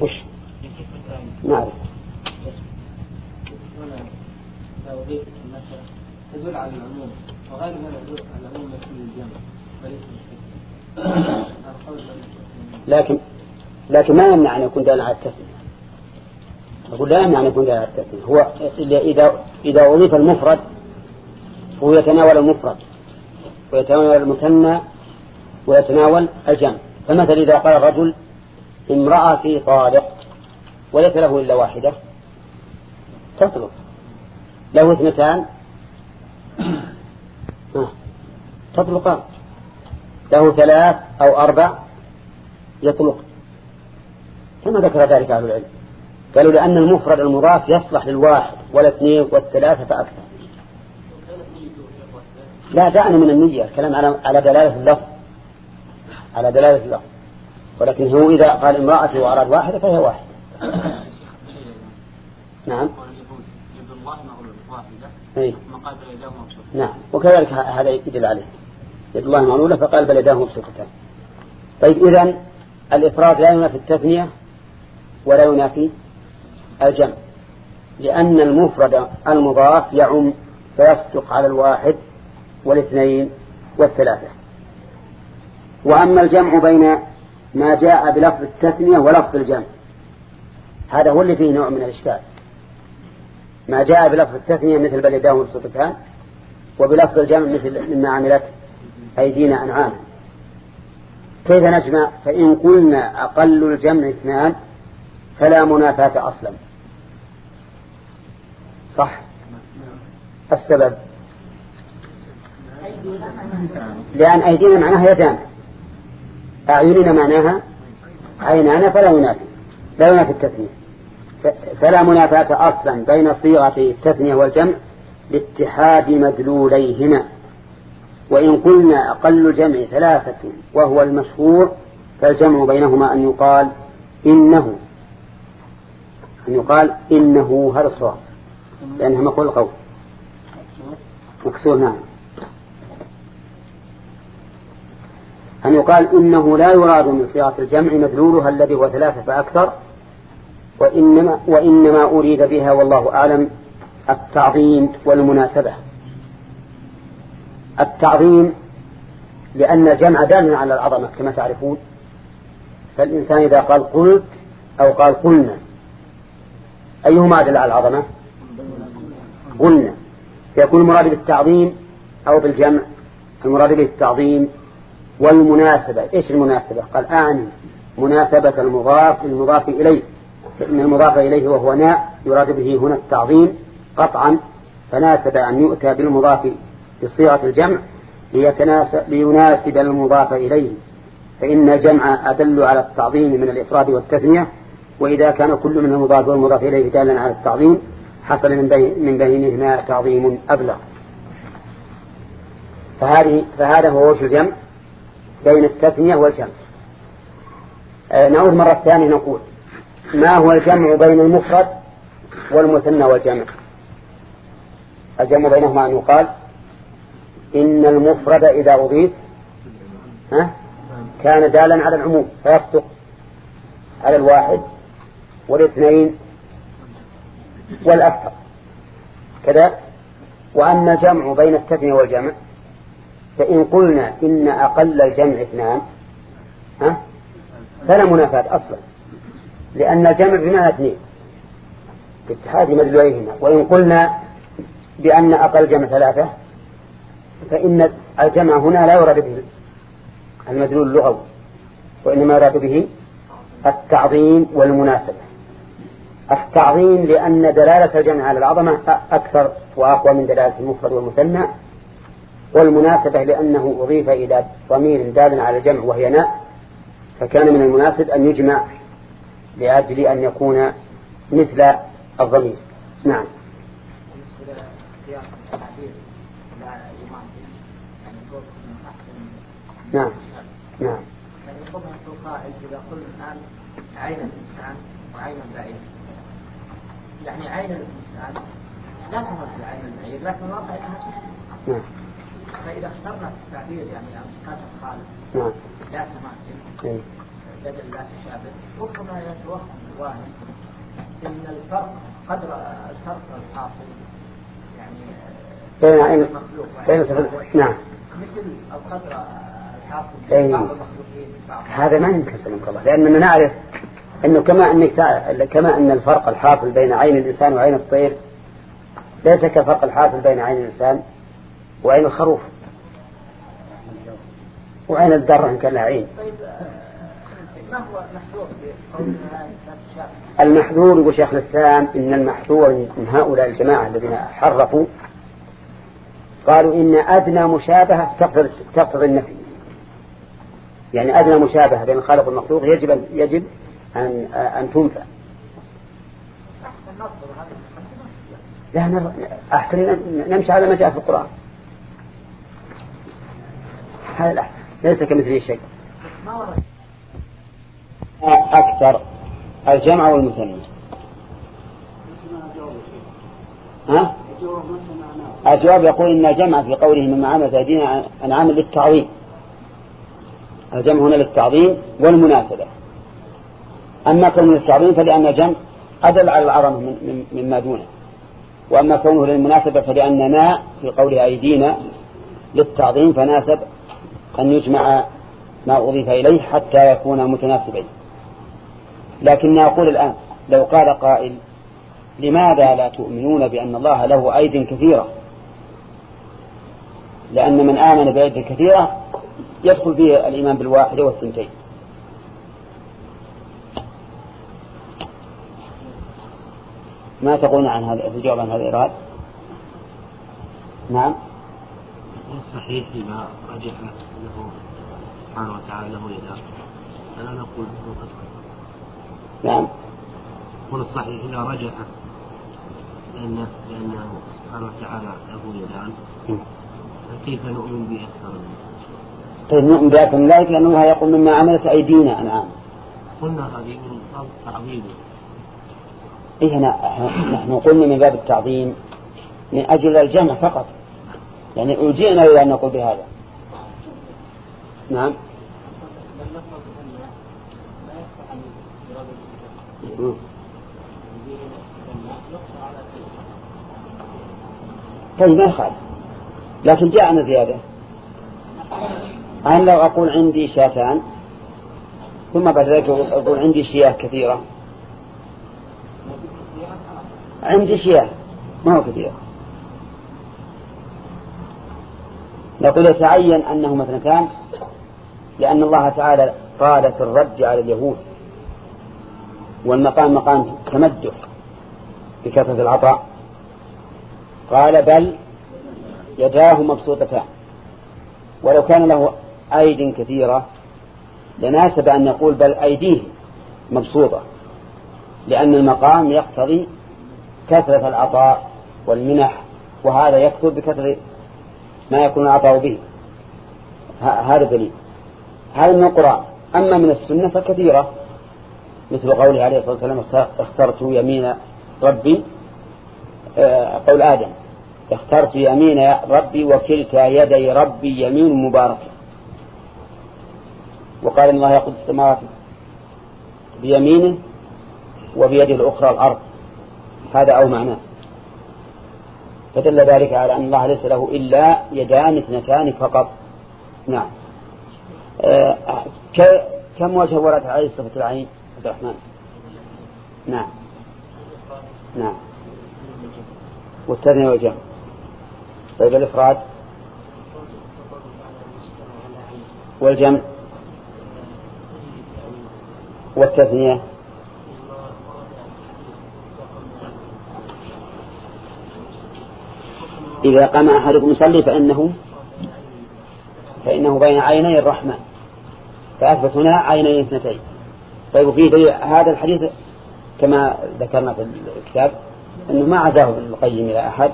وش؟ نعرف لكن لكن ما يمنع أن يكون دالا على التسمية أقول لا يمنع أن يكون دالا على التسمية هو إذا إذا أضيف المفرد هو يتناول المفرد. ويتناول المثنى ويتناول الجمع. فمثلا إذا قال الرجل امرأتي طالق وليس له إلا واحدة. تطلق. له اثنتان. تطلقان. له ثلاث أو أربع يطلق. كما ذكر ذلك أهل العلم. قالوا لأن المفرد المضاف يصلح للواحد والاثنين والثلاثة فأكثر. لا دعني من النية الكلام على دلالة اللفظ. على دلالة اللفظ. ولكن هو إذا قال امرأتي وأراد واحدة فهي واحدة نعم. أي. نعم. وكذلك هذا يدل عليه. يد الله معلولة فقال بل يداه مبسوطتان. طيب إذا الإفراد لا ينافي التثنية ولا ينافي الجمع لأن المفرد المضاف يعم فيصدق على الواحد والاثنين والثلاثة. وأما الجمع بين ما جاء بلفظ التثنية ولفظ الجمع. هذا هو اللي فيه نوع من الإشكال. ما جاء بلفظ التثنية مثل بل يداه مبسوطتان وبلفظ الجمع مثل مما عملت أيدينا أنعام. كيف نجمع؟ فإن قلنا أقل الجمع اثنان فلا منافاة أصلا. صح؟ السبب. لأن أيدينا معناها يدان. أعيننا معناها عينانا فلا ينافي لا ينافي التثنية. فلا منافاة أصلا بين صيغة التثنية والجمع لاتحاد مدلوليهما. وإن قلنا أقل الجمع ثلاثة وهو المشهور فالجمع بينهما أن يقال إنه أن يقال إنه هذا الصواب لأنها مقول القول. مكسور نعم. أن يقال إنه لا يراد من صيغة الجمع مدلولها الذي هو ثلاثة فأكثر وإنما, وإنما أريد بها والله أعلم التعظيم والمناسبة. التعظيم لأن الجمع دال على العظمة كما تعرفون. فالإنسان إذا قال قلت أو قال قلنا أيهما دل على العظمة؟ قلنا. فيكون المراد بالتعظيم أو بالجمع المراد به التعظيم والمناسبة إيش المناسبة؟ قال أعني مناسبة المضاف للمضاف إليه فإن المضاف إليه وهو ناء يراد به هنا التعظيم قطعا فناسب أن يؤتى بالمضاف بصيغة الجمع ليناسب المضاف إليه. فإن الجمع أدل على التعظيم من الإفراد والتثنية وإذا كان كل من المضاف والمضاف إليه دالا على التعظيم حصل من, بين من بينهما تعظيم أبلغ. فهذه فهذا هو وجه الجمع. بين التثنية والجمع. آه نعود مرة ثانية نقول ما هو الجمع بين المفرد والمثنى والجمع؟ الجمع بينهما أن يقال إن المفرد إذا أضيف ها كان دالا على العموم فيصدق على الواحد والاثنين والأكثر. كذا؟ وأما الجمع بين التثنية والجمع فإن قلنا إن أقل الجمع اثنان ها؟ فلا منافاة أصلا لأن الجمع بمعنى اثنين اتحاد مدلوليهما وإن قلنا بأن أقل جمع ثلاثة فإن الجمع هنا لا يراد به المدلول اللغوي وإنما يراد به التعظيم والمناسبة. التعظيم لأن دلالة الجمع على العظمة أكثر وأقوى من دلالة المفرد والمثنى والمناسبة لأنه أضيف إلى ضمير دال على الجمع وهي ناء فكان من المناسب أن يجمع لأجل أن يكون مثل الضمير. نعم. نعم. نعم. يعني ربما القائل إذا قلنا الآن عين الإنسان وعين البعير يعني عين الإنسان لا تمثل عين البعير لكن الواقع أنها نعم. فإذا اخترنا التعبير يعني أمسكات الخالق نعم. لا تماثل. بدل لا تشابه. ربما يتوهم واحد إن الفرق قدر الفرق الحاصل. يعني بين عين المخلوق بين نعم. مثل القدر الحاصل بين بعض المخلوقين هذا ما يمكن سلمك الله. لأننا نعرف أنه كما أنك كما أن الفرق الحاصل بين عين الإنسان وعين الطير ليس كالفرق الحاصل بين عين الإنسان وعين الخروف؟ وعين الدر إن كان عين المحذور يقول شيخ الإسلام إن المحذور من هؤلاء الجماعة الذين حرفوا قالوا إن أدنى مشابهة تقتضي النفي. يعني أدنى مشابهة بين الخالق والمخلوق يجب يجب أن أن تنفى لا أحسن نمشي على ما جاء في القرآن. هذا الأحسن ليس كمثله شيء. أكثر الجمع والمثنى. ها؟ الجواب يقول إن الجمع في قوله مما عملت أيدينا أنعام للتعظيم. الجمع هنا للتعظيم والمناسبة. أما كونه للتعظيم فلأن الجمع أدل على العظمة مما دونه. وأما كونه للمناسبة فلأننا في قول أيدينا للتعظيم فناسب أن يجمع ما أضيف إليه حتى يكون متناسبين. لكن أقول الآن لو قال قائل لماذا لا تؤمنون بأن الله له أيد كثيرة؟ لأن من آمن بأيد كثيرة يدخل فيه الإيمان بالواحدة والثنتين. ما تقولون عن هذا الجواب عن هذا الإراد نعم. صحيح إذا رجح له سبحانه وتعالى له يداه فلا نقول قد نعم. يقول الصحيح إذا رجح لأن لأنه سبحانه وتعالى له يدان فكيف نؤمن به أكثر طيب نؤمن بأكثر من ذلك لأن الله يقول مما عملت أيدينا أنعام قلنا هذه من تعظيم إيه نحن قلنا من باب التعظيم من أجل الجمع فقط. يعني أجئنا إلى أن نقول بهذا. نعم. طيب ما يخالف لكن جاءنا زيادة. أنا لو أقول عندي شاتان ثم بعد ذلك أقول عندي شياه كثيرة. عندي شياه ما هو كثيرة نقول يتعين أنهما اثنتان لأن الله تعالى قال في الرد على اليهود والمقام مقام تمدح بكثرة العطاء. قال بل يداه مبسوطتان. ولو كان له أيد كثيرة لناسب أن يقول بل أيديه مبسوطة لأن المقام يقتضي كثرة العطاء والمنح وهذا يكثر بكثرة ما يكون العطاء به. هذا دليل. هذا من القرآن. أما من السنة فكثيرة. مثل قوله عليه الصلاة والسلام اخترت يمين ربي آه، قول آدم اخترت يمين ربي وكلتا يدي ربي يمين مباركة وقال إن الله يقود السماوات بيمينه وبيده الأخرى الأرض. هذا أو معناه. فدل ذلك على أن الله ليس له إلا يدان اثنتان فقط. نعم. آه كم وجه ورد عليه صفة العين عبد الرحمن. نعم. نعم. والتثنية والجمع طيب الإفراد؟ والجمع؟ والتثنية؟ إذا قام أحدكم يصلي فإنه فإنه بين عيني الرحمن. فأثبت هنا عينين اثنتين. طيب في هذا الحديث كما ذكرنا في الكتاب أنه ما عزاه ابن القيم إلى أحد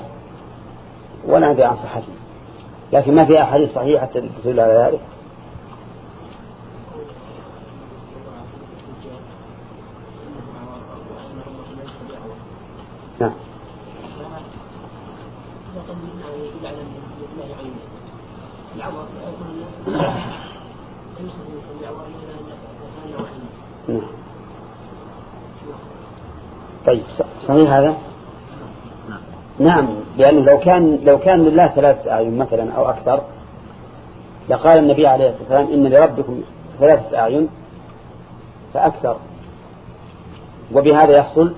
ولا عن صحته لكن ما في أحاديث صحيحة تدل على ذلك. طيب صحيح هذا؟ نعم. لأنه لو كان لو كان لله ثلاثة أعين مثلا أو أكثر لقال النبي عليه الصلاة والسلام إن لربكم ثلاثة أعين فأكثر وبهذا يحصل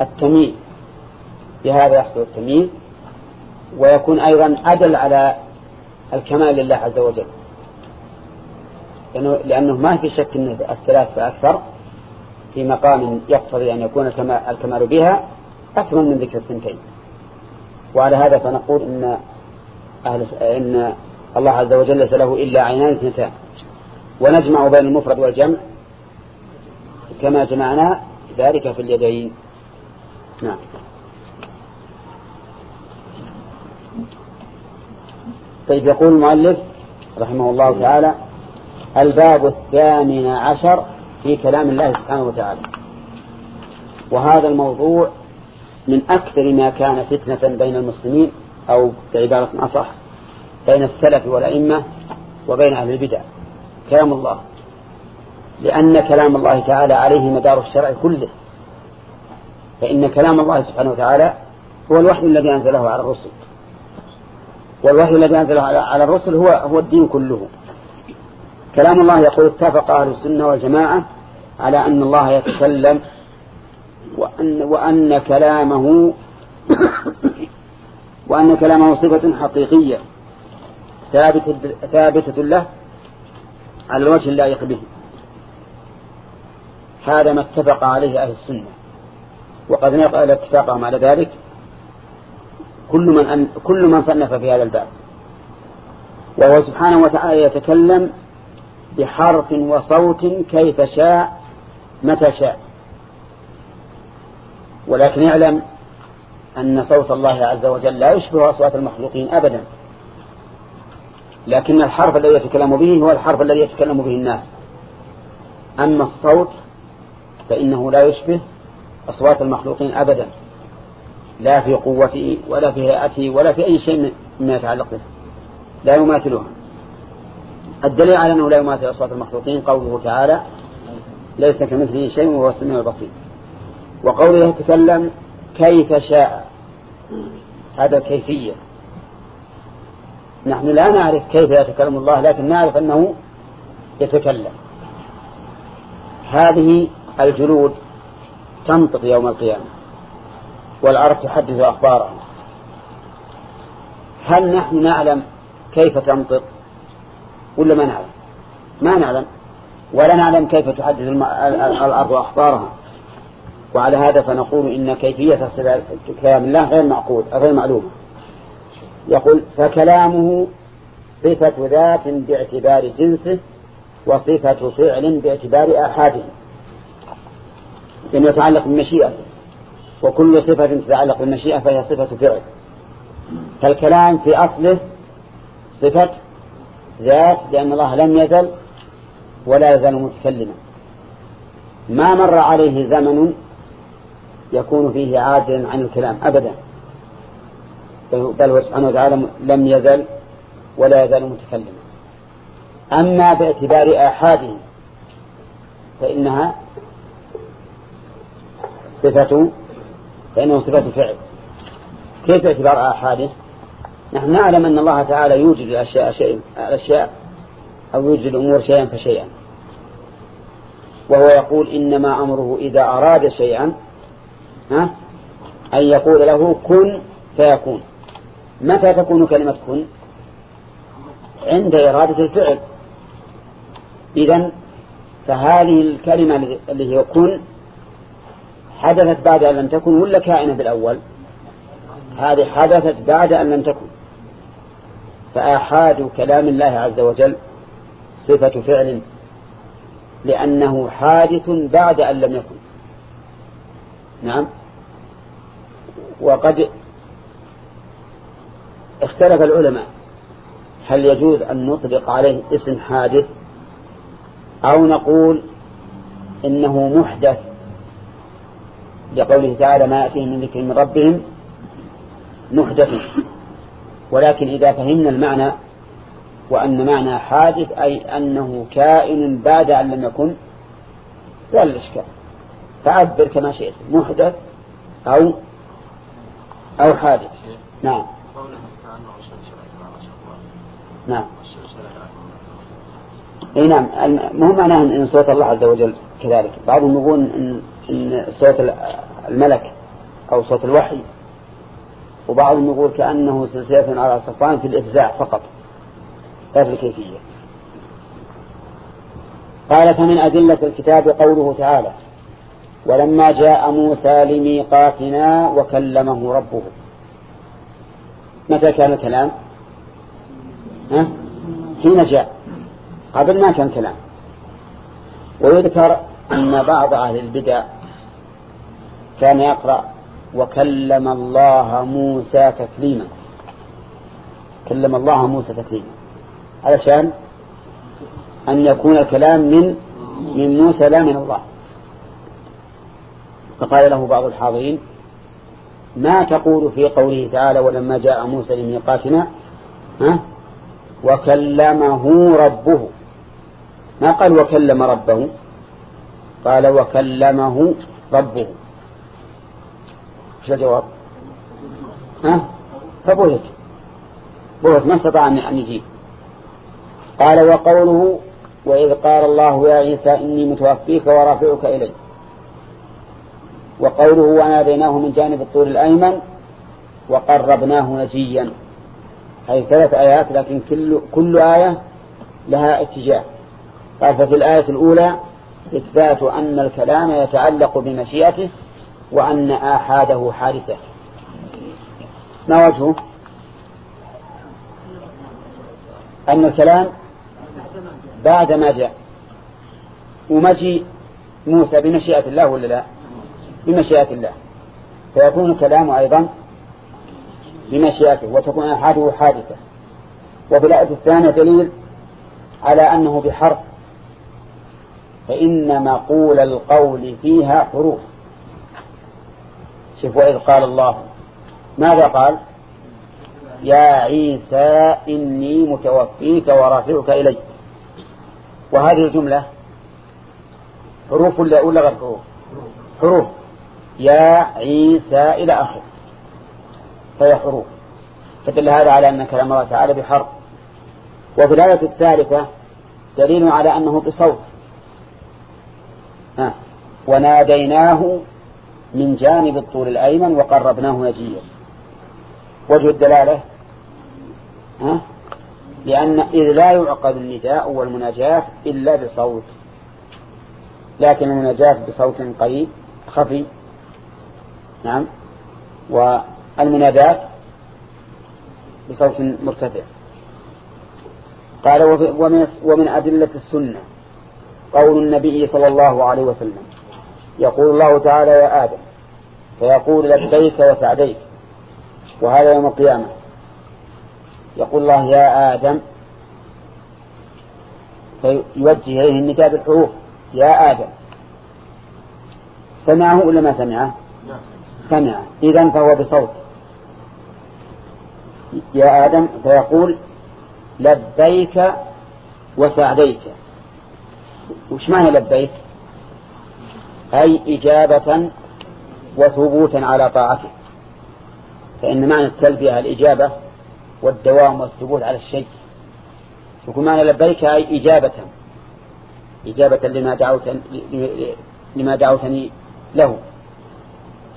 التمييز بهذا يحصل التمييز ويكون أيضا أدل على الكمال لله عز وجل لأنه, لأنه ما في شك أن الثلاث فأكثر في مقام يقتضي أن يكون الكمال بها أكمل من ذكر الثنتين. وعلى هذا فنقول إن أهل إن الله عز وجل ليس له إلا عينان اثنتان. ونجمع بين المفرد والجمع كما جمعنا ذلك في اليدين. نعم. طيب يقول المؤلف رحمه الله تعالى الباب الثامن عشر في كلام الله سبحانه وتعالى. وهذا الموضوع من أكثر ما كان فتنة بين المسلمين أو بعبارة أصح بين السلف والأئمة وبين أهل البدع. كلام الله. لأن كلام الله تعالى عليه مدار الشرع كله. فإن كلام الله سبحانه وتعالى هو الوحي الذي أنزله على الرسل. والوحي الذي أنزله على الرسل هو هو الدين كله. كلام الله يقول اتفق أهل السنة والجماعة على أن الله يتكلم وأن, وأن كلامه وأن كلامه صفة حقيقية ثابتة, ثابتة له على الوجه اللائق به. هذا ما اتفق عليه أهل السنة. وقد نقل اتفاقهم على ذلك كل من أن كل من صنف في هذا الباب. وهو سبحانه وتعالى يتكلم بحرف وصوت كيف شاء متى شاء. ولكن اعلم أن صوت الله عز وجل لا يشبه أصوات المخلوقين أبدا. لكن الحرف الذي يتكلم به هو الحرف الذي يتكلم به الناس. أما الصوت فإنه لا يشبه أصوات المخلوقين أبدا. لا في قوته ولا في هيئته ولا في أي شيء مما يتعلق به. لا يماثلها. الدليل على أنه لا يماثل أصوات المخلوقين قوله تعالى ليس كمثله شيء وهو السميع البصير. وقوله يتكلم كيف شاء. هذا كيفية. نحن لا نعرف كيف يتكلم الله لكن نعرف أنه يتكلم. هذه الجلود تنطق يوم القيامة والأرض تحدث أخبارها هل نحن نعلم كيف تنطق؟ ولا ما نعلم؟ ما نعلم. ولا نعلم كيف تحدث الأرض أخبارها وعلى هذا فنقول إن كيفية كلام الله غير معقول غير معلومة يقول فكلامه صفة ذات باعتبار جنسه وصفة فعل باعتبار آحاده. لأنه يتعلق بالمشيئة. وكل صفة تتعلق بالمشيئة فهي صفة فعل. فالكلام في أصله صفة ذات لأن الله لم يزل ولا يزال متكلما ما مر عليه زمن يكون فيه عاجلا عن الكلام أبدا. بل هو سبحانه وتعالى لم يزل ولا يزال متكلما أما باعتبار آحاده فإنها صفة فإنه صفة فعل. كيف باعتبار آحاده؟ نحن نعلم أن الله تعالى يوجد الأشياء شيء الأشياء أو يوجد الأمور شيئا فشيئا. وهو يقول إنما أمره إذا أراد شيئا ها أن يقول له كن فيكون. متى تكون كلمة كن؟ عند إرادة الفعل. إذا فهذه الكلمة اللي هي كن حدثت بعد أن لم تكن ولا كائنة بالأول؟ هذه حدثت بعد أن لم تكن. فآحاد كلام الله عز وجل صفة فعل لأنه حادث بعد أن لم يكن. نعم. وقد اختلف العلماء هل يجوز أن نطلق عليه اسم حادث أو نقول إنه محدث لقوله تعالى ما يأتيهم من ذكر من ربهم محدث. ولكن إذا فهمنا المعنى وأن معنى حادث أي أنه كائن بعد أن لم يكن زال الإشكال. فعبر كما شئت محدث أو أو حادث. نعم. نعم. إي نعم. مو معناه ان صوت الله عز وجل كذلك. بعضهم يقول ان صوت الملك أو صوت الوحي وبعضهم يقول كأنه سلسلة على صفان في الإفزاع فقط لا في الكيفية. قال فمن أدلة الكتاب قوله تعالى ولما جاء موسى لميقاتنا وكلمه ربه. متى كان الكلام؟ ها؟ حين جاء. قبل ما كان كلام. ويذكر أن بعض أهل البدع كان يقرأ وكلم الله موسى تكليما. كلم الله موسى تكليما. علشان أن يكون الكلام من من موسى لا من الله. فقال له بعض الحاضرين ما تقول في قوله تعالى ولما جاء موسى لميقاتنا ها؟ وكلمه ربه. ما قال وكلم ربه؟ قال وكلمه ربه. شو الجواب؟ ها؟ فبهت بهت ما استطاع أن يجيب. قال وقوله وإذ قال الله يا عيسى إني متوفيك ورافعك إلي وقوله وناديناه من جانب الطور الأيمن وقربناه نجيا. هذه ثلاث آيات لكن كل, كل آية لها اتجاه. قال ففي الآية الأولى إثبات أن الكلام يتعلق بمشيئته وأن آحاده حادثة. ما وجهه؟ أن الكلام بعد ما جاء. ومجيء موسى بمشيئة الله ولا لا؟ بمشيئة الله. فيكون الكلام أيضا بمشيئته وتكون أحاده حادثة. وفي الآية الثانية دليل على أنه بحرف. فإن مقول القول فيها حروف. شوف وإذ قال الله ماذا قال؟ يا عيسى إني متوفيك ورافعك إلي. وهذه الجملة حروف ولا ولا غير حروف؟ حروف. يا عيسى إلى آخره. فهي حروف. فدل هذا على أن كلام الله تعالى بحرف. وفي الآية الثالثة دليل على أنه بصوت. ها. وناديناه من جانب الطول الأيمن وقربناه نجيا. وجه الدلالة ها؟ لأن إذ لا يعقد النداء والمناجاة إلا بصوت. لكن المناجاة بصوت قريب خفي. نعم. والمناداة بصوت مرتفع. قال ومن, ومن أدلة السنة قول النبي صلى الله عليه وسلم يقول الله تعالى يا آدم فيقول لبيك وسعديك وهذا يوم القيامة. يقول الله يا آدم فيوجه إليه النداء بالحروف يا آدم. سمعه ولا ما سمعه؟ سمع. إذا فهو بصوت. يا آدم فيقول لبيك وسعديك. وش معنى لبيك؟ أي إجابة وثبوتا على طاعته. فإن معنى التلبية الإجابة والدوام والثبوت على الشيء. يكون معنى لبيك أي إجابة. إجابة لما دعوتني لما دعوتني له.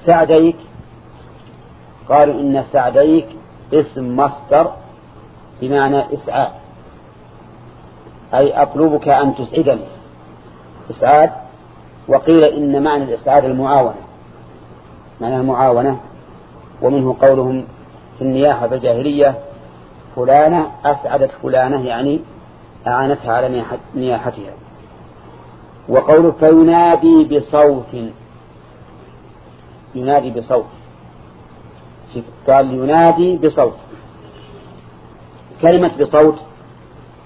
سعديك. قالوا إن سعديك اسم مصدر بمعنى إسعاد. أي أطلبك أن تسعدني. إسعاد وقيل إن معنى الإسعاد المعاونة. معنى المعاونة ومنه قولهم في النياحة الجاهلية فلانة أسعدت فلانة يعني أعانتها على نياحتها. وقوله فينادي بصوت ينادي بصوت. قال ينادي بصوت. كلمة بصوت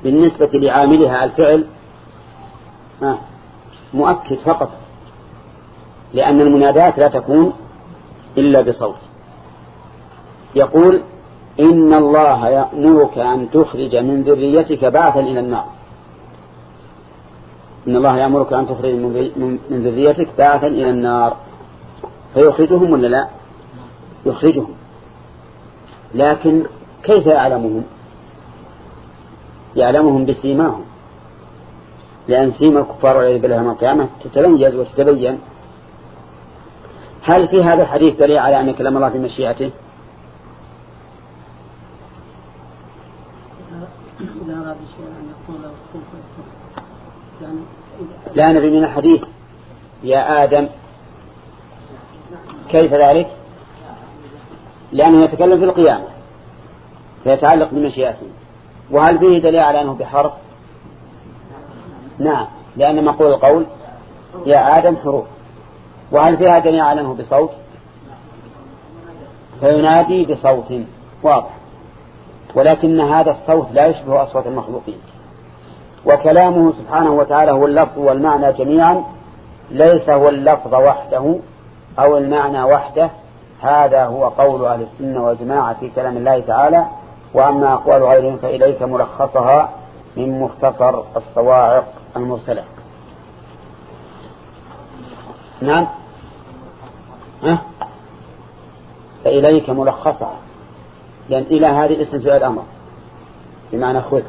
بالنسبة لعاملها الفعل مؤكد فقط لأن المنادات لا تكون إلا بصوت. يقول إن الله يأمرك أن تخرج من ذريتك بعثا إلى النار. إن الله يأمرك أن تخرج من ذريتك بعثا إلى النار. فيخرجهم ولا لا؟ يخرجهم. لكن كيف يعلمهم؟ يعلمهم بسيماهم لأن سيما الكفار والعياذ بالله يوم القيامة تتميز وتتبين. هل في هذا الحديث دليل على أن كلام الله في مشيئته؟ لا نبي من الحديث. يا آدم كيف ذلك؟ لأنه يتكلم في القيامة فيتعلق بمشيئته. وهل فيه دليل على أنه بحرف؟ نعم لأن مقول القول يا آدم حروف. وهل فيها على أنه بصوت؟ فينادي بصوت واضح. ولكن هذا الصوت لا يشبه أصوات المخلوقين. وكلامه سبحانه وتعالى هو اللفظ والمعنى جميعا ليس هو اللفظ وحده أو المعنى وحده. هذا هو قول أهل السنة والجماعة في كلام الله تعالى. وأما أقوال غيرهم فإليك ملخصها من مختصر الصواعق. المرسلة. نعم. ها؟ فإليك ملخصها. لأن إلى هذه اسم فعل أمر. بمعنى خذ.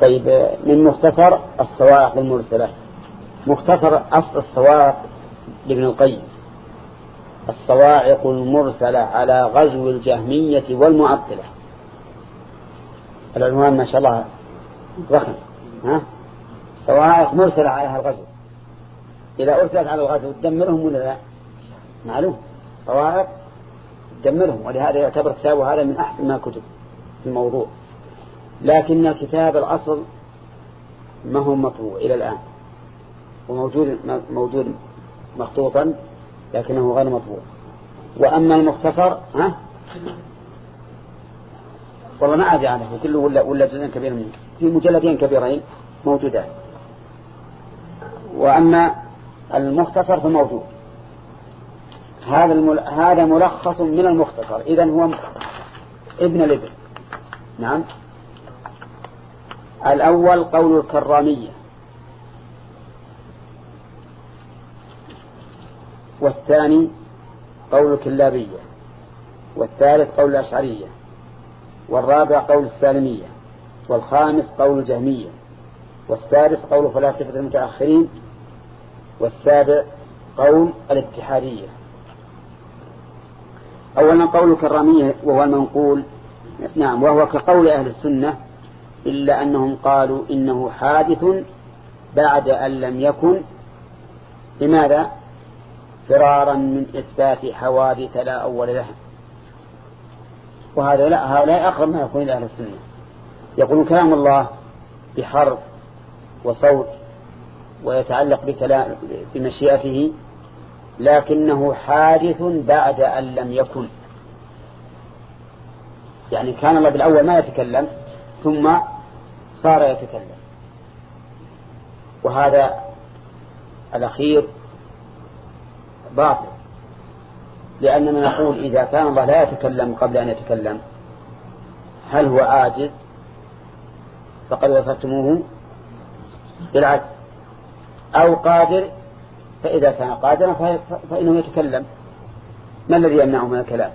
طيب من مختصر الصواعق المرسلة مختصر أصل الصواعق لابن القيم. الصواعق المرسلة على غزو الجهمية والمعطلة. العنوان ما شاء الله ضخم ها؟ صواعق مرسلة على الغزو. إذا أرسلت على الغزو تدمرهم ولا لا؟ معلوم. صواعق تدمرهم ولهذا يعتبر كتابه هذا من أحسن ما كتب في الموضوع. لكن الكتاب الأصل ما هو مطبوع إلى الآن. وموجود موجود مخطوطا لكنه غير مطبوع. وأما المختصر ها؟ والله ما أدري عنه كله ولا ولا جزء كبير منه. في مجلدين كبيرين موجودان. وأما المختصر فموجود هذا المل... هذا ملخص من المختصر. إذا هو ابن الابن. نعم. الأول قول الكرامية. والثاني قول الكلابية. والثالث قول الأشعرية. والرابع قول السالمية. والخامس قول الجهمية. والسادس قول فلاسفة المتأخرين والسابع قول الاتحادية. أولا قول الكرامية وهو المنقول نعم وهو كقول أهل السنة إلا أنهم قالوا إنه حادث بعد أن لم يكن. لماذا؟ فرارا من إثبات حوادث لا أول لها. وهذا لا هؤلاء أقرب ما يكون أهل السنة. يقول كلام الله بحرف وصوت ويتعلق بكلام بمشيئته لكنه حادث بعد أن لم يكن. يعني كان الله بالأول ما يتكلم ثم صار يتكلم. وهذا الأخير باطل. لأننا نقول إذا كان الله لا يتكلم قبل أن يتكلم هل هو عاجز؟ فقد وصفتموه بالعجز. أو قادر فإذا كان قادرا فإنه يتكلم. ما الذي يمنعه من الكلام؟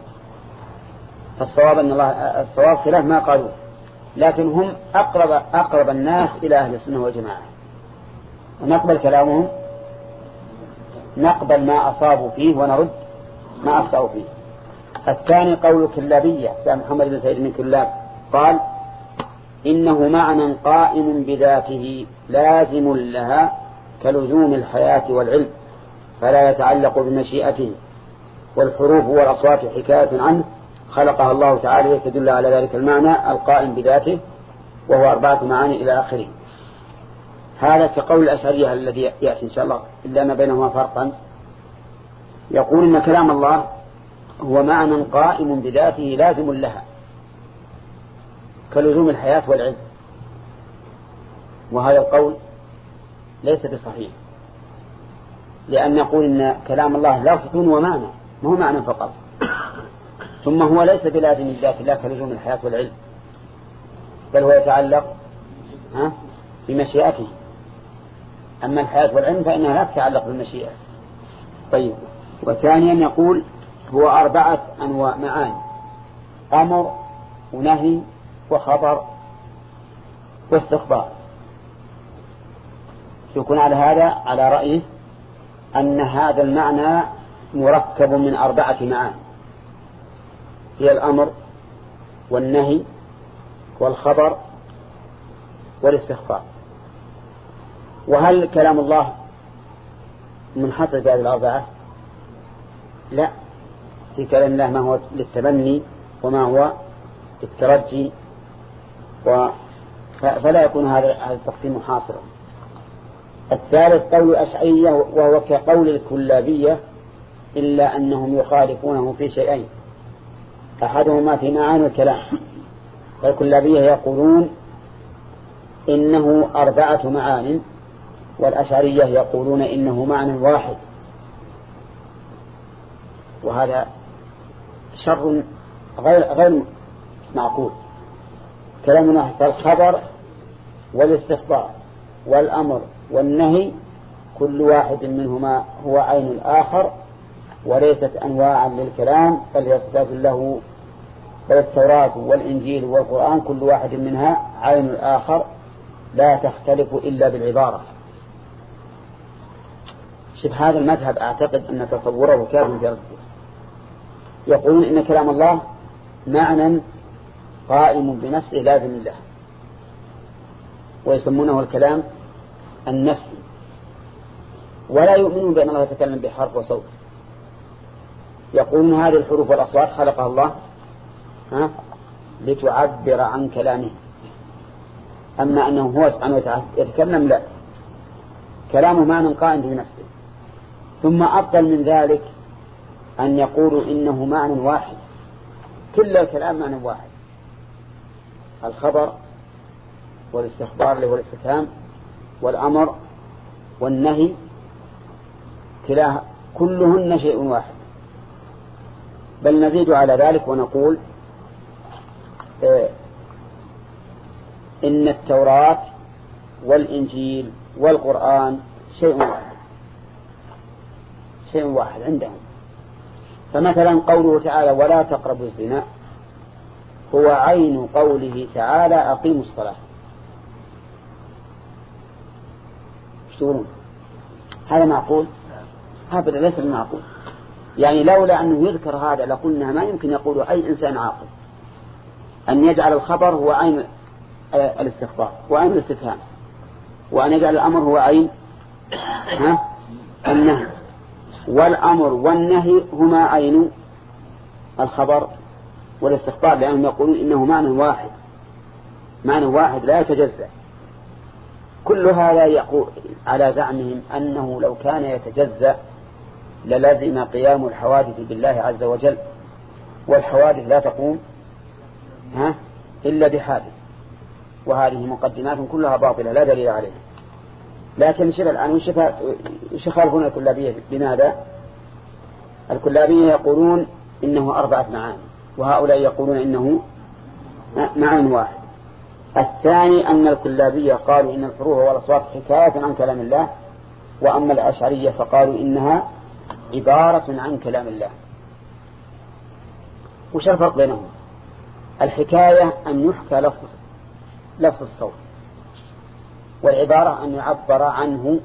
فالصواب أن الله الصواب خلاف ما قالوا. لكن هم أقرب أقرب الناس إلى أهل السنة والجماعة. ونقبل كلامهم نقبل ما أصابوا فيه ونرد ما أخطأوا فيه. الثاني قول كلابية محمد بن سيد بن كلاب قال إنه معنى قائم بذاته لازم لها كلزوم الحياة والعلم فلا يتعلق بمشيئته والحروف والأصوات حكاية عنه. خلقها الله تعالى يتدل على ذلك المعنى القائم بذاته وهو أربعة معاني إلى آخره. هذا كقول الأشعرية الذي يأتي إن شاء الله إلا ما بينهما فرقا. يقول إن كلام الله هو معنى قائم بذاته لازم لها كلزوم الحياة والعلم. وهذا القول ليس بصحيح. لأن نقول إن كلام الله لفظ ومعنى ما هو معنى فقط. ثم هو ليس بلازم لذات الله كلزوم الحياة والعلم. بل هو يتعلق بمشيئته. أما الحياة والعلم فإنها لا تتعلق بالمشيئة. طيب. وثانيا يقول هو أربعة أنواع معاني. أمر ونهي وخبر واستخبار. يكون على هذا على رأيه أن هذا المعنى مركب من أربعة معاني هي الأمر والنهي والخبر والاستخبار وهل كلام الله منحصر في هذه الأربعة؟ لا. في كلام الله ما هو للتبني وما هو للترجي. و فلا يكون هذا هذا التقسيم حاصرا الثالث قول الأشعرية وهو كقول الكلابية إلا أنهم يخالفونه في شيئين. أحدهما في معاني الكلام. الكلابية يقولون إنه أربعة معان والأشعرية يقولون إنه معنى واحد. وهذا شر غير غير معقول. كلامنا فالخبر والاستخبار والأمر والنهي كل واحد منهما هو عين الآخر وليست أنواعا للكلام بل هي صفات له فالتوراة والإنجيل والقرآن كل واحد منها عين الآخر لا تختلف إلا بالعبارة. شوف هذا المذهب أعتقد أن تصوره كاف في رده يقولون إن كلام الله معنى قائم بنفسه لازم له ويسمونه الكلام النفسي ولا يؤمنون بأن الله يتكلم بحرف وصوت. يقولون هذه الحروف والأصوات خلقها الله ها لتعبر عن كلامه. أما أنه هو سبحانه وتعالى يتكلم لا. كلامه معنى قائم بنفسه ثم أفضل من ذلك أن يقولوا إنه معنى واحد. كل الكلام معنى واحد. الخبر والاستخبار اللي هو الاستفهام والأمر والنهي كلاه كلهن شيء واحد. بل نزيد على ذلك ونقول آه إن التوراة والإنجيل والقرآن شيء واحد. شيء واحد عندهم. فمثلا قوله تعالى ولا تقربوا الزنا هو عين قوله تعالى أقيموا الصلاة تقولون هذا معقول؟ هذا ليس بمعقول. يعني لولا أنه يذكر هذا لقلنا ما يمكن يقول أي إنسان عاقل. أن يجعل الخبر هو عين الاستخبار وعين الاستفهام. وأن يجعل الأمر هو عين ها؟ النهي. والأمر والنهي هما عين الخبر والاستخبار لأنهم يقولون إنه معنى واحد. معنى واحد لا يتجزأ. كل هذا يقول على زعمهم أنه لو كان يتجزأ للازم قيام الحوادث بالله عز وجل والحوادث لا تقوم ها إلا بحادث. وهذه مقدمات كلها باطلة لا دليل عليها. لكن شبه الآن وش يخالفون الكلابية؟ بماذا؟ الكلابية يقولون إنه أربعة معاني وهؤلاء يقولون إنه معنى واحد. الثاني أن الكلابية قالوا إن الحروف والأصوات حكاية عن كلام الله وأما الأشعرية فقالوا إنها عبارة عن كلام الله. وش الفرق بينهم؟ الحكاية أن يحكى لفظ لفظ الصوت والعبارة أن يعبر عنه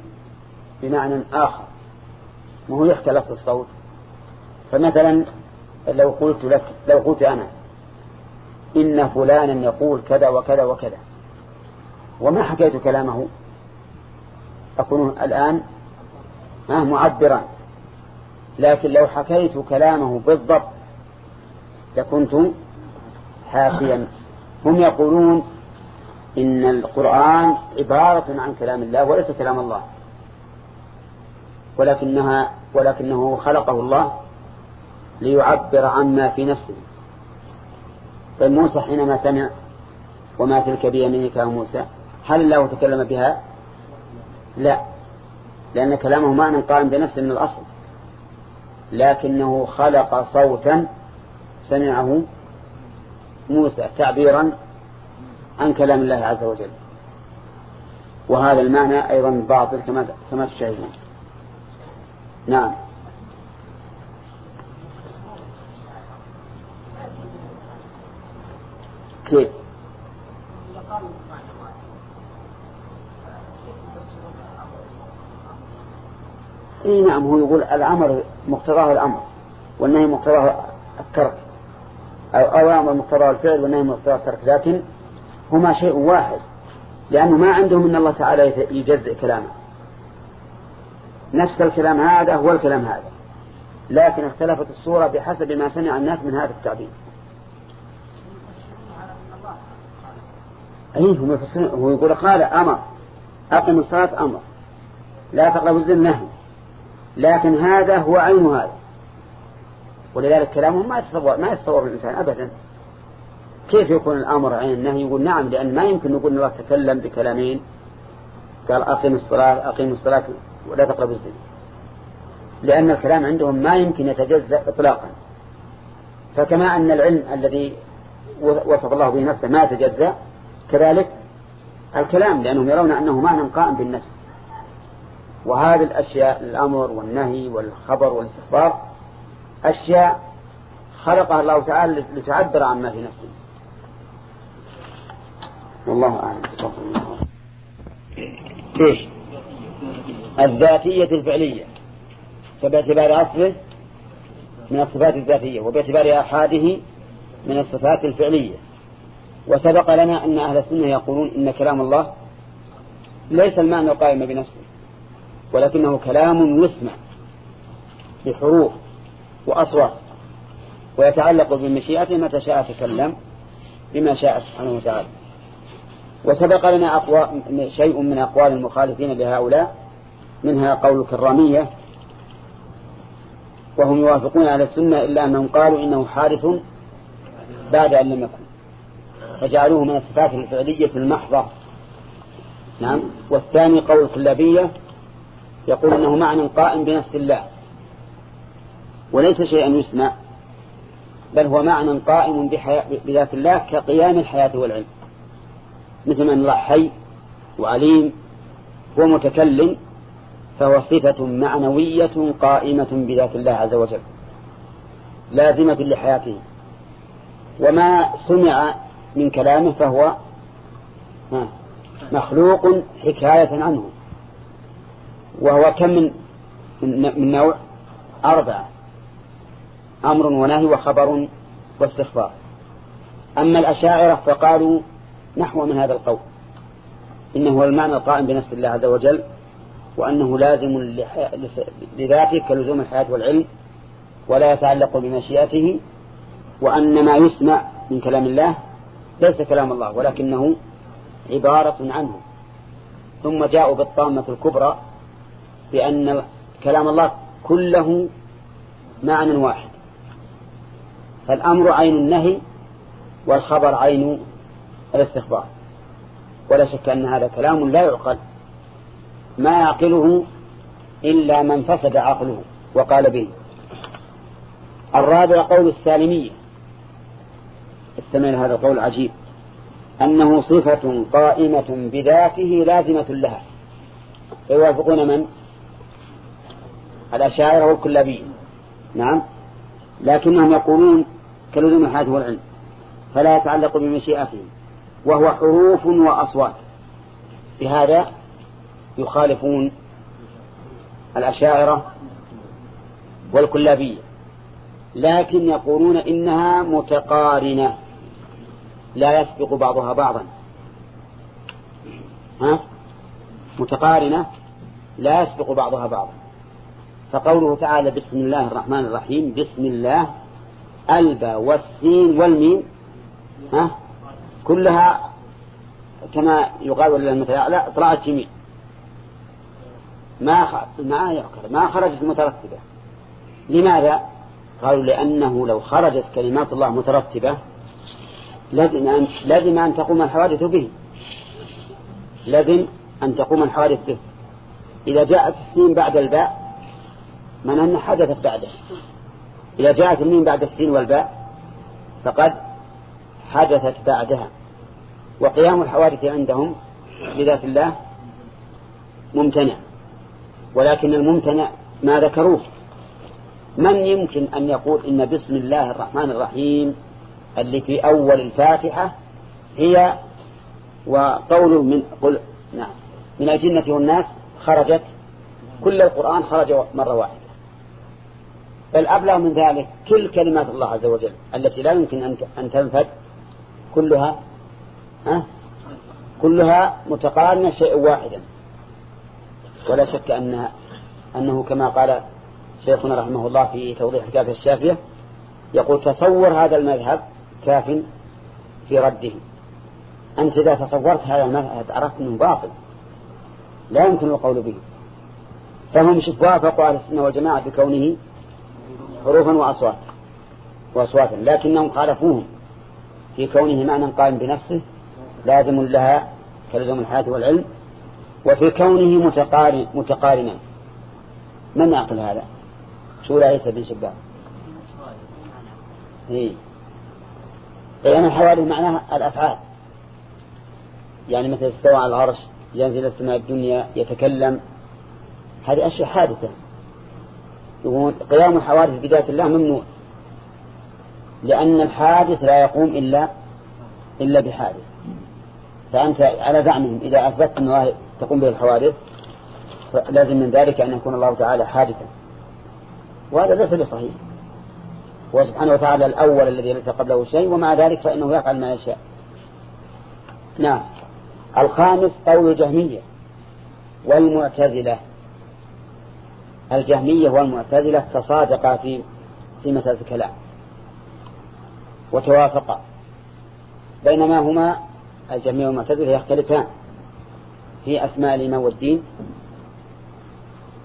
بمعنى آخر. ما هو يحكى لفظ الصوت؟ فمثلا لو قلت لك لو قلت أنا إن فلانا يقول كذا وكذا وكذا. وما حكيت كلامه؟ أكون الآن معبرا. لكن لو حكيت كلامه بالضبط لكنت حاكيا هم يقولون إن القرآن عبارة عن كلام الله وليس كلام الله. ولكنها ولكنه خلقه الله ليعبر عما في نفسه. فموسى حينما سمع وما تلك بيمينك يا موسى هل الله تكلم بها؟ لا لأن كلامه معنى قائم بنفسه من الأصل. لكنه خلق صوتا سمعه موسى تعبيرا عن كلام الله عز وجل. وهذا المعنى أيضا باطل كما كما تشاهدون. نعم. كيف إي نعم هو يقول الأمر مقتضاه الأمر والنهي مقتضاه الترك. أو أو الأمر مقتضاه الفعل والنهي مقتضاه الترك. لكن هما شيء واحد لأنه ما عندهم إن الله تعالى يجزئ كلامه. نفس الكلام هذا هو الكلام هذا. لكن اختلفت الصورة بحسب ما سمع الناس من هذا التعبير. أي هم يفسرون هو يقول قال أمر أقم الصلاة أمر لا تقربوا الزنا نهي لكن هذا هو عين هذا. ولذلك كلامهم ما يتصور ما يتصور الإنسان أبدا. كيف يكون الأمر عين النهي يقول نعم لأن ما يمكن نقول الله تكلم بكلامين. قال أقم الصلاة أقيم الصلاة ولا تقربوا الزنا. لأن الكلام عندهم ما يمكن يتجزأ إطلاقا. فكما أن العلم الذي وصف الله به نفسه ما يتجزأ كذلك الكلام لأنهم يرون أنه معنى قائم بالنفس. وهذه الأشياء الأمر والنهي والخبر والاستخبار أشياء خلقها الله تعالى لتعبر عن ما في نفسه. والله أعلم. إيش؟ الذاتية الفعلية. فباعتبار أصله من الصفات الذاتية وباعتبار أحاده من الصفات الفعلية. وسبق لنا أن أهل السنة يقولون إن كلام الله ليس المعنى القائم بنفسه ولكنه كلام يسمع بحروف وأصوات ويتعلق بمشيئته متى شاء تكلم بما شاء سبحانه وتعالى. وسبق لنا شيء من أقوال المخالفين لهؤلاء منها قول الكرامية وهم يوافقون على السنة إلا أنهم قالوا إنه حادث بعد أن لم يكن. فجعلوه من الصفات الفعلية المحضة. نعم. والثاني قول الكلابية يقول إنه معنى قائم بنفس الله. وليس شيئا يسمع بل هو معنى قائم بذات الله كقيام الحياة والعلم. مثل من الله حي وعليم ومتكلم فهو صفة معنوية قائمة بذات الله عز وجل. لازمة لحياته. وما سمع من كلامه فهو مخلوق حكاية عنه. وهو كم من من نوع؟ أربعة. أمر ونهي وخبر واستخبار. أما الأشاعرة فقالوا نحو من هذا القول. إنه هو المعنى القائم بنفس الله عز وجل وأنه لازم لذاته كلزوم الحياة والعلم ولا يتعلق بمشيئته وأن ما يسمع من كلام الله ليس كلام الله ولكنه عبارة عنه. ثم جاءوا بالطامة الكبرى بأن كلام الله كله معنى واحد. فالأمر عين النهي والخبر عين الاستخبار. ولا شك أن هذا كلام لا يعقل ما يعقله إلا من فسد عقله وقال به. الرابع قول السالمية استمع هذا القول عجيب. أنه صفة قائمة بذاته لازمة لها. فيوافقون من؟ الأشاعرة والكلابيين نعم. لكنهم يقولون كلزوم الحياة والعلم. فلا يتعلق بمشيئتهم. وهو حروف وأصوات. بهذا يخالفون الأشاعرة والكلابية. لكن يقولون إنها متقارنة. لا يسبق بعضها بعضا. ها؟ متقارنة. لا يسبق بعضها بعضا. فقوله تعالى بسم الله الرحمن الرحيم بسم الله البا والسين والميم. ها؟ كلها كما يقال للمثل لا طلعت جميع. ما ما ما خرجت مترتبة. لماذا؟ قالوا لأنه لو خرجت كلمات الله مترتبة لازم أن لازم أن تقوم الحوادث به. لازم أن تقوم الحوادث به. إذا جاءت السين بعد الباء من أن حدثت بعده. إذا جاءت الميم بعد السين والباء فقد حدثت بعدها. وقيام الحوادث عندهم بذات الله ممتنع. ولكن الممتنع ما ذكروه. من يمكن أن يقول إن بسم الله الرحمن الرحيم اللي في أول الفاتحة هي وقوله من قل نعم من الجنة والناس خرجت كل القرآن خرج مرة واحدة. بل أبلغ من ذلك كل كلمات الله عز وجل التي لا يمكن أن تنفذ كلها ها؟ كلها متقارنة شيء واحدا. ولا شك أن أنه كما قال شيخنا رحمه الله في توضيح الكافية الشافية يقول تصور هذا المذهب كاف في رده. أنت إذا تصورت هذا المذهب عرفت أنه باطل. لا يمكن القول به. فهم شوف وافقوا على السنة والجماعة بكونه حروفا وأصوات وأصواتا. لكنهم خالفوهم في كونه معنى قائم بنفسه لازم لها كلزم الحياة والعلم. وفي كونه متقارن متقارنا. من يعقل هذا؟ شو عيسى بن شباب إيه. قيام الحوادث معناها الأفعال. يعني مثل استوى على العرش ينزل السماء الدنيا يتكلم. هذه أشياء حادثة. قيام الحوادث بذات الله ممنوع. لأن الحادث لا يقوم إلا إلا بحادث. فأنت على زعمهم إذا أثبت أن الله تقوم به الحوادث فلازم من ذلك أن يكون الله تعالى حادثا. وهذا ليس بصحيح. هو سبحانه وتعالى الأول الذي ليس قبله شيء ومع ذلك فإنه يفعل ما يشاء. نعم. الخامس قول الجهمية والمعتزلة. الجهمية والمعتزلة تصادقا في في مسألة الكلام. وتوافقا. بينما هما الجهمية والمعتزلة يختلفان في أسماء الإيمان والدين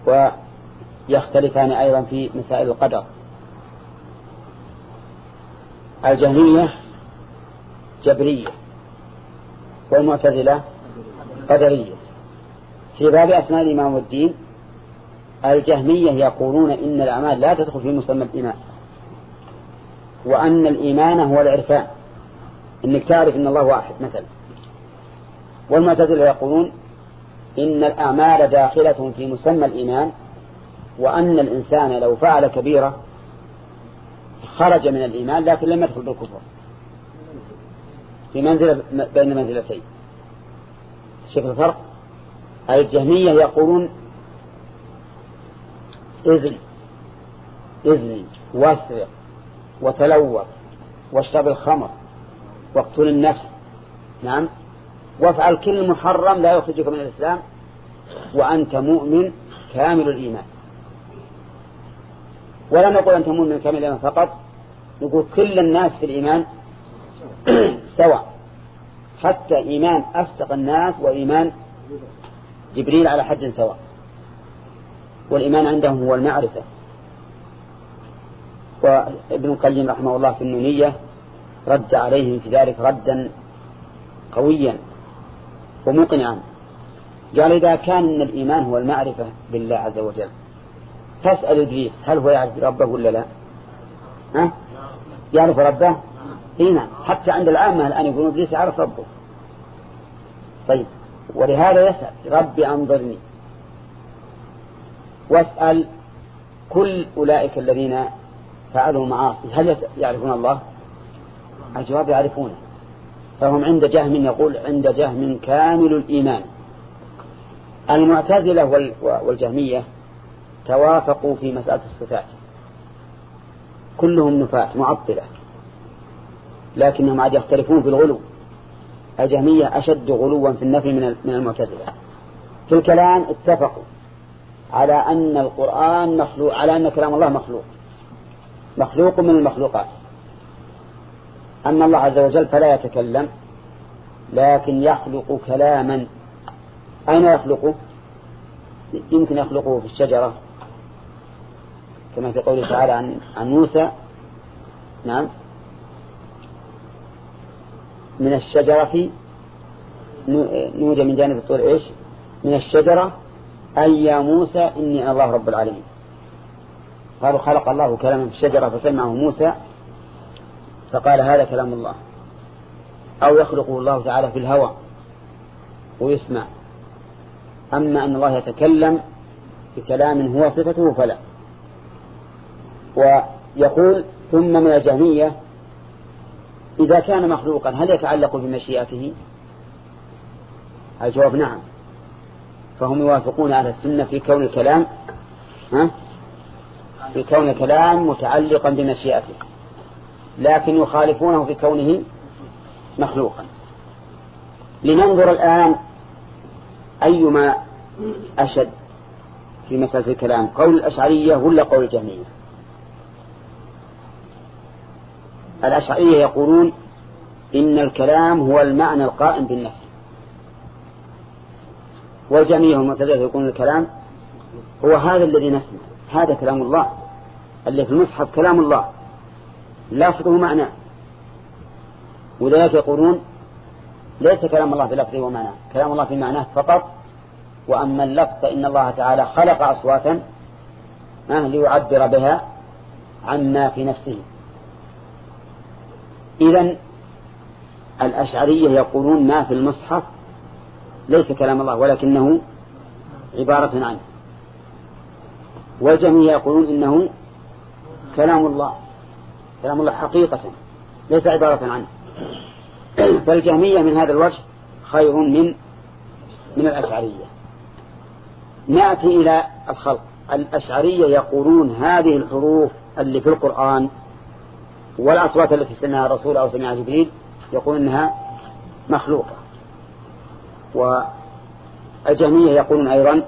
ويختلفان أيضا في مسائل القدر. الجهمية جبرية والمعتزلة قدرية. في باب أسماء الإيمان والدين الجهمية يقولون إن الأعمال لا تدخل في مسمى الإيمان وأن الإيمان هو العرفان. إنك تعرف إن الله واحد مثلا. والمعتزلة يقولون إن الأعمال داخلة في مسمى الإيمان وأن الإنسان لو فعل كبيرة خرج من الإيمان لكن لم يدخل بالكفر. في منزلة بين منزلتين. شوف الفرق. الجهمية يقولون إذن إذن واسرق وتلوث واشرب الخمر واقتل النفس. نعم. وافعل كل محرم لا يخرجك من الإسلام وأنت مؤمن كامل الإيمان. ولا نقول أنت مؤمن كامل الإيمان فقط نقول كل الناس في الإيمان سواء. حتى إيمان أفسق الناس وإيمان جبريل على حد سواء. والإيمان عندهم هو المعرفة. وابن القيم رحمه الله في النونية رد عليهم في ذلك ردا قويا ومقنعا. قال إذا كان الإيمان هو المعرفة بالله عز وجل فاسأل إدريس هل هو يعرف ربه ولا لا؟ ها؟ يعرف ربه؟ هنا نعم. حتى عند العامة الآن يقولون إدريس يعرف ربه. طيب ولهذا يسأل ربي أنظرني. واسأل كل أولئك الذين فعلوا معاصي هل يعرفون الله؟ الجواب يعرفونه. فهم عند جهم يقول عند جهم كامل الإيمان. المعتزلة والجهمية توافقوا في مسألة الصفات. كلهم نفاة معطلة. لكنهم عاد يختلفون في الغلو. الجهمية أشد غلوا في النفي من المعتزلة. في الكلام اتفقوا على أن القرآن مخلوق على أن كلام الله مخلوق. مخلوق من المخلوقات. أما الله عز وجل فلا يتكلم لكن يخلق كلاما. أين يخلقه؟ يمكن يخلقه في الشجرة. كما في قوله تعالى عن, عن موسى نعم. من الشجرة نوجد من جانب الطور إيش؟ من الشجرة أي يا موسى إني الله رب العالمين. قالوا خلق الله كلاما في الشجرة فسمعه موسى فقال هذا كلام الله. أو يخلقه الله تعالى في الهوى ويسمع. أما أن الله يتكلم بكلام هو صفته فلا. ويقول ثم من الجهمية إذا كان مخلوقا هل يتعلق بمشيئته؟ الجواب نعم. فهم يوافقون على السنة في كون الكلام ها؟ في كون الكلام متعلقا بمشيئته لكن يخالفونه في كونه مخلوقا. لننظر الآن أيما أشد في مسألة الكلام قول الأشعرية ولا قول الجهمية؟ الأشعرية يقولون إن الكلام هو المعنى القائم بالنفس. والجميع المعتزلة يقولون الكلام هو هذا الذي نسمع هذا كلام الله. اللي في المصحف كلام الله. لفظه معناه وذلك يقولون ليس كلام الله في لفظه ومعناه كلام الله في معناه فقط. وأما اللفظ فإن الله تعالى خلق أصواتا ليعبر بها عما في نفسه. إذا الأشعرية يقولون ما في المصحف ليس كلام الله ولكنه عبارة عنه. والجميع يقولون إنه كلام الله كلام الله حقيقة ليس عبارة عنه. فالجهمية من هذا الوجه خير من من الأشعرية. نأتي إلى الخلق. الأشعرية يقولون هذه الحروف اللي في القرآن والأصوات التي سمعها الرسول أو سمعها جبريل يقول إنها مخلوقة. والجميع يقولون أيضا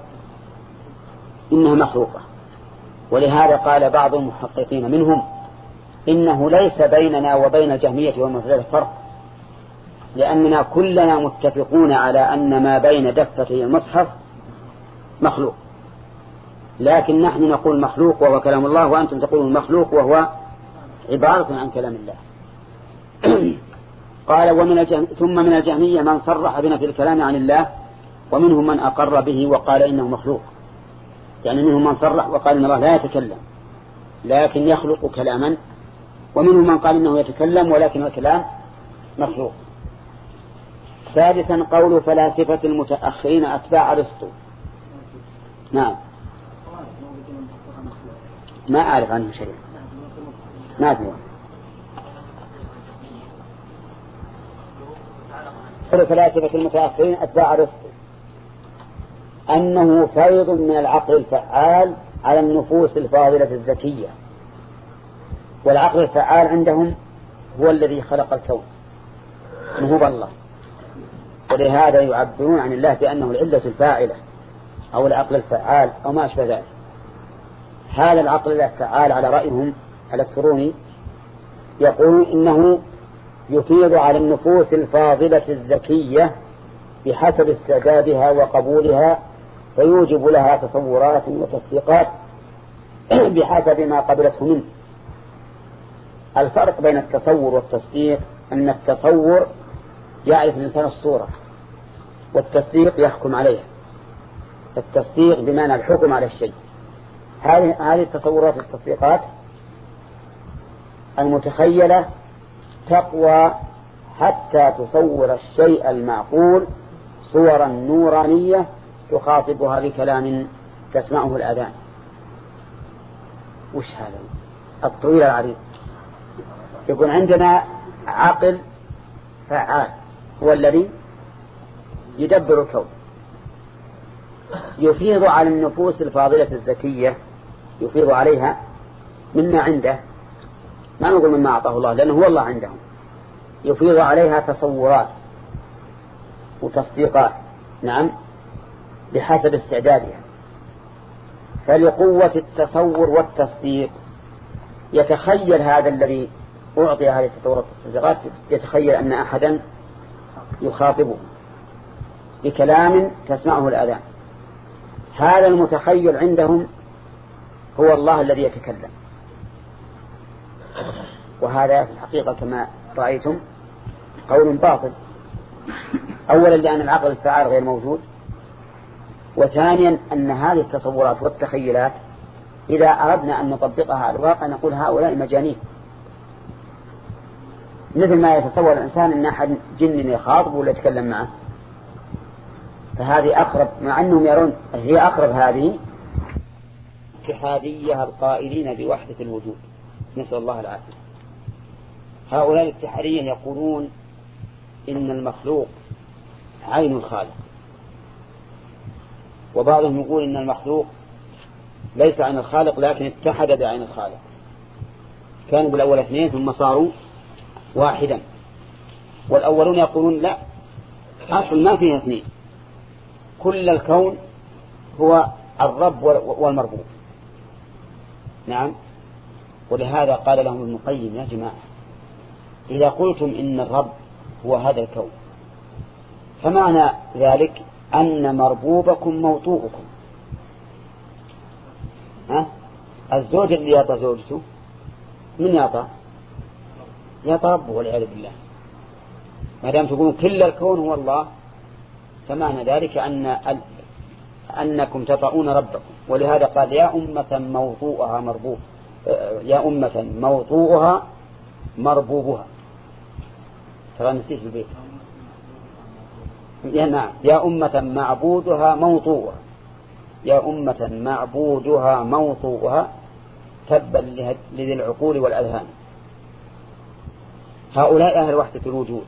إنها مخلوقة. ولهذا قال بعض المحققين منهم إنه ليس بيننا وبين الجهمية والمعتزلة فرق لأننا كلنا متفقون على أن ما بين دفتي المصحف مخلوق. لكن نحن نقول مخلوق وهو كلام الله وأنتم تقولون مخلوق وهو عبارة عن كلام الله. قال ومن الجهم ثم من الجهمية من صرح بنفي الكلام عن الله ومنهم من أقر به وقال إنه مخلوق. يعني منهم من صرح وقال إن الله لا يتكلم لكن يخلق كلاما. ومنهم من قال إنه يتكلم ولكن الكلام مخلوق. سادسا قول فلاسفة المتأخرين أتباع أرسطو. نعم. ما أعرف عنه شيء ما أدري الفلاسفة المتأخرين أتباع أرسطو. أنه فيض من العقل الفعال على النفوس الفاضلة الذكية. والعقل الفعال عندهم هو الذي خلق الكون. هو الله. ولهذا يعبرون عن الله بأنه العلة الفاعلة أو العقل الفعال أو ما أشبه ذلك. هذا العقل الفعال على رأيهم الإلكتروني يقول إنه يفيض على النفوس الفاضلة الذكية بحسب استعدادها وقبولها فيوجب لها تصورات وتصديقات بحسب ما قبلته منه. الفرق بين التصور والتصديق أن التصور يعرف الإنسان الصورة والتصديق يحكم عليها. التصديق بمعنى الحكم على الشيء. هذه التصورات والتصديقات المتخيلة تقوى حتى تصور الشيء المعقول صورا نورانية تخاطبها بكلام تسمعه الأذان. وش هذا؟ الطويل العريض. يقول عندنا عقل فعال هو الذي يدبر الكون. يفيض على النفوس الفاضلة الزكية يفيض عليها مما عنده ما نقول مما أعطاه الله لأنه هو الله عندهم. يفيض عليها تصورات وتصديقات نعم بحسب استعدادها. فلقوة التصور والتصديق يتخيل هذا الذي أعطي هذه التصورات والتصديقات يتخيل أن أحدا يخاطبه بكلام تسمعه الأذان هذا المتخيل عندهم هو الله الذي يتكلم. وهذا في الحقيقة كما رأيتم قول باطل. أولا لأن العقل الفعال غير موجود وثانيا أن هذه التصورات والتخيلات إذا أردنا أن نطبقها على الواقع نقول هؤلاء مجانين. مثل ما يتصور الإنسان أن أحد جن يخاطب ولا يتكلم معه فهذه أقرب مع أنهم يرون هي أقرب هذه اتحادية القائلين بوحدة الوجود. نسأل الله العافية. هؤلاء الاتحادية يقولون إن المخلوق عين الخالق. وبعضهم يقول إن المخلوق ليس عين الخالق لكن اتحد بعين الخالق. كانوا بالأول اثنين ثم صاروا واحدا. والأولون يقولون لا أصل ما فيه اثنين. كل الكون هو الرب والمربوب. نعم. ولهذا قال لهم ابن القيم يا جماعة إذا قلتم إن الرب هو هذا الكون فمعنى ذلك أن مربوبكم موطوءكم ها؟ الزوج اللي يعطى زوجته من يعطى؟ يعطى ربه والعياذ بالله. ما دام تقولون كل الكون هو الله فمعنى ذلك أن أنكم تطعون ربكم. ولهذا قال يا أمة موضوعها مربوب. يا أمة موضوعها مربوبها. ترى نسيت البيت. يا نعم يا أمة معبودها موضوعها. يا أمة معبودها موضوعها تبا لذي العقول والأذهان. هؤلاء أهل وحدة الوجود.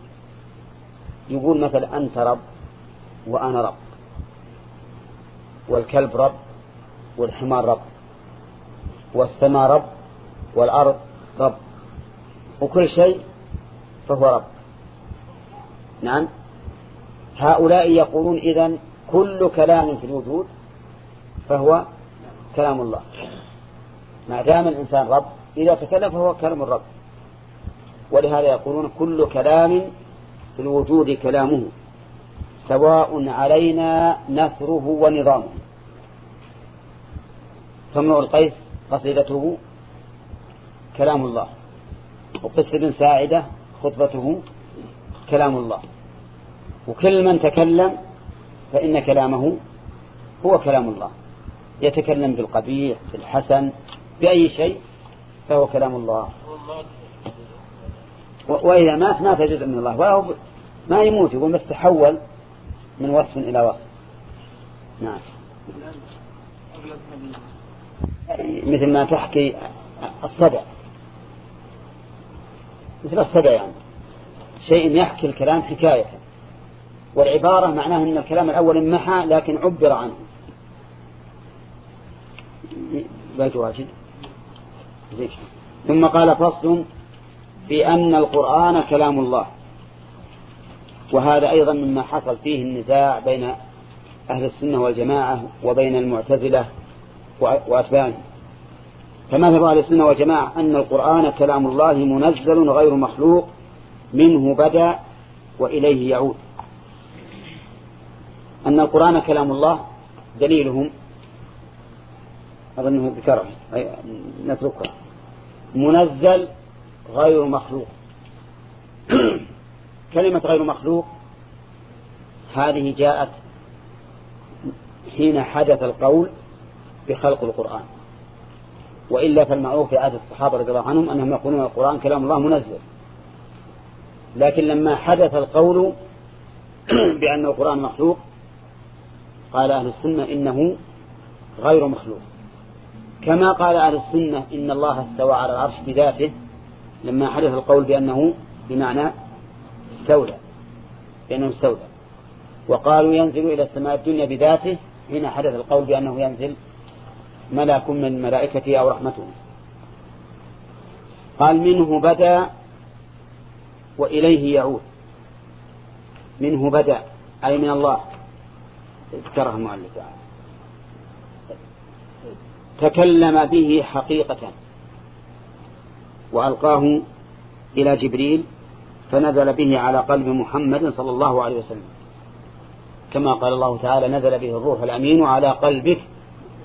يقول مثلا أنت رب وأنا رب. والكلب رب والحمار رب. والسماء رب والأرض رب. وكل شيء فهو رب. نعم. هؤلاء يقولون إذن كل كلام في الوجود فهو كلام الله. ما دام الإنسان رب إذا تكلم فهو كلام الرب. ولهذا يقولون كل كلام في الوجود كلامه سواء علينا نثره ونظامه. فامرؤ القيس؟ قصيدته كلام الله وقس بن ساعدة خطبته كلام الله. وكل من تكلم فإن كلامه هو كلام الله. يتكلم بالقبيح بالحسن بأي شيء فهو كلام الله. وإذا مات مات جزء من الله وهو ما يموت يقول بس تحول من وصف إلى وصف. نعم. مثل ما تحكي الصدع. مثل الصدع يعني. شيء يحكي الكلام حكاية. والعبارة معناه أن الكلام الأول انمحى لكن عبر عنه. بيت واجد. ثم قال فصل في أن القرآن كلام الله. وهذا أيضا مما حصل فيه النزاع بين أهل السنة والجماعة وبين المعتزلة وأتباعهم فمذهب أهل السنة والجماعة أن القرآن كلام الله منزل غير مخلوق منه بدأ وإليه يعود. أن القرآن كلام الله دليلهم. أظنه ذكره نتركه. منزل غير مخلوق. كلمة غير مخلوق هذه جاءت حين حدث القول بخلق القرآن. وإلا فالمعروف في عهد الصحابة رضي الله عنهم أنهم يقولون القرآن كلام الله منزل. لكن لما حدث القول بأن القرآن مخلوق قال أهل السنة إنه غير مخلوق. كما قال أهل السنة إن الله استوى على العرش بذاته لما حدث القول بأنه بمعنى استولى بأنه استولى. وقالوا ينزل إلى السماء الدنيا بذاته حين حدث القول بأنه ينزل ملك من ملائكته أو رحمته. قال منه بدأ وإليه يعود. منه بدأ أي من الله. ذكرها المؤلف تكلم به حقيقة. وألقاه إلى جبريل فنزل به على قلب محمد صلى الله عليه وسلم. كما قال الله تعالى نزل به الروح الأمين على قلبك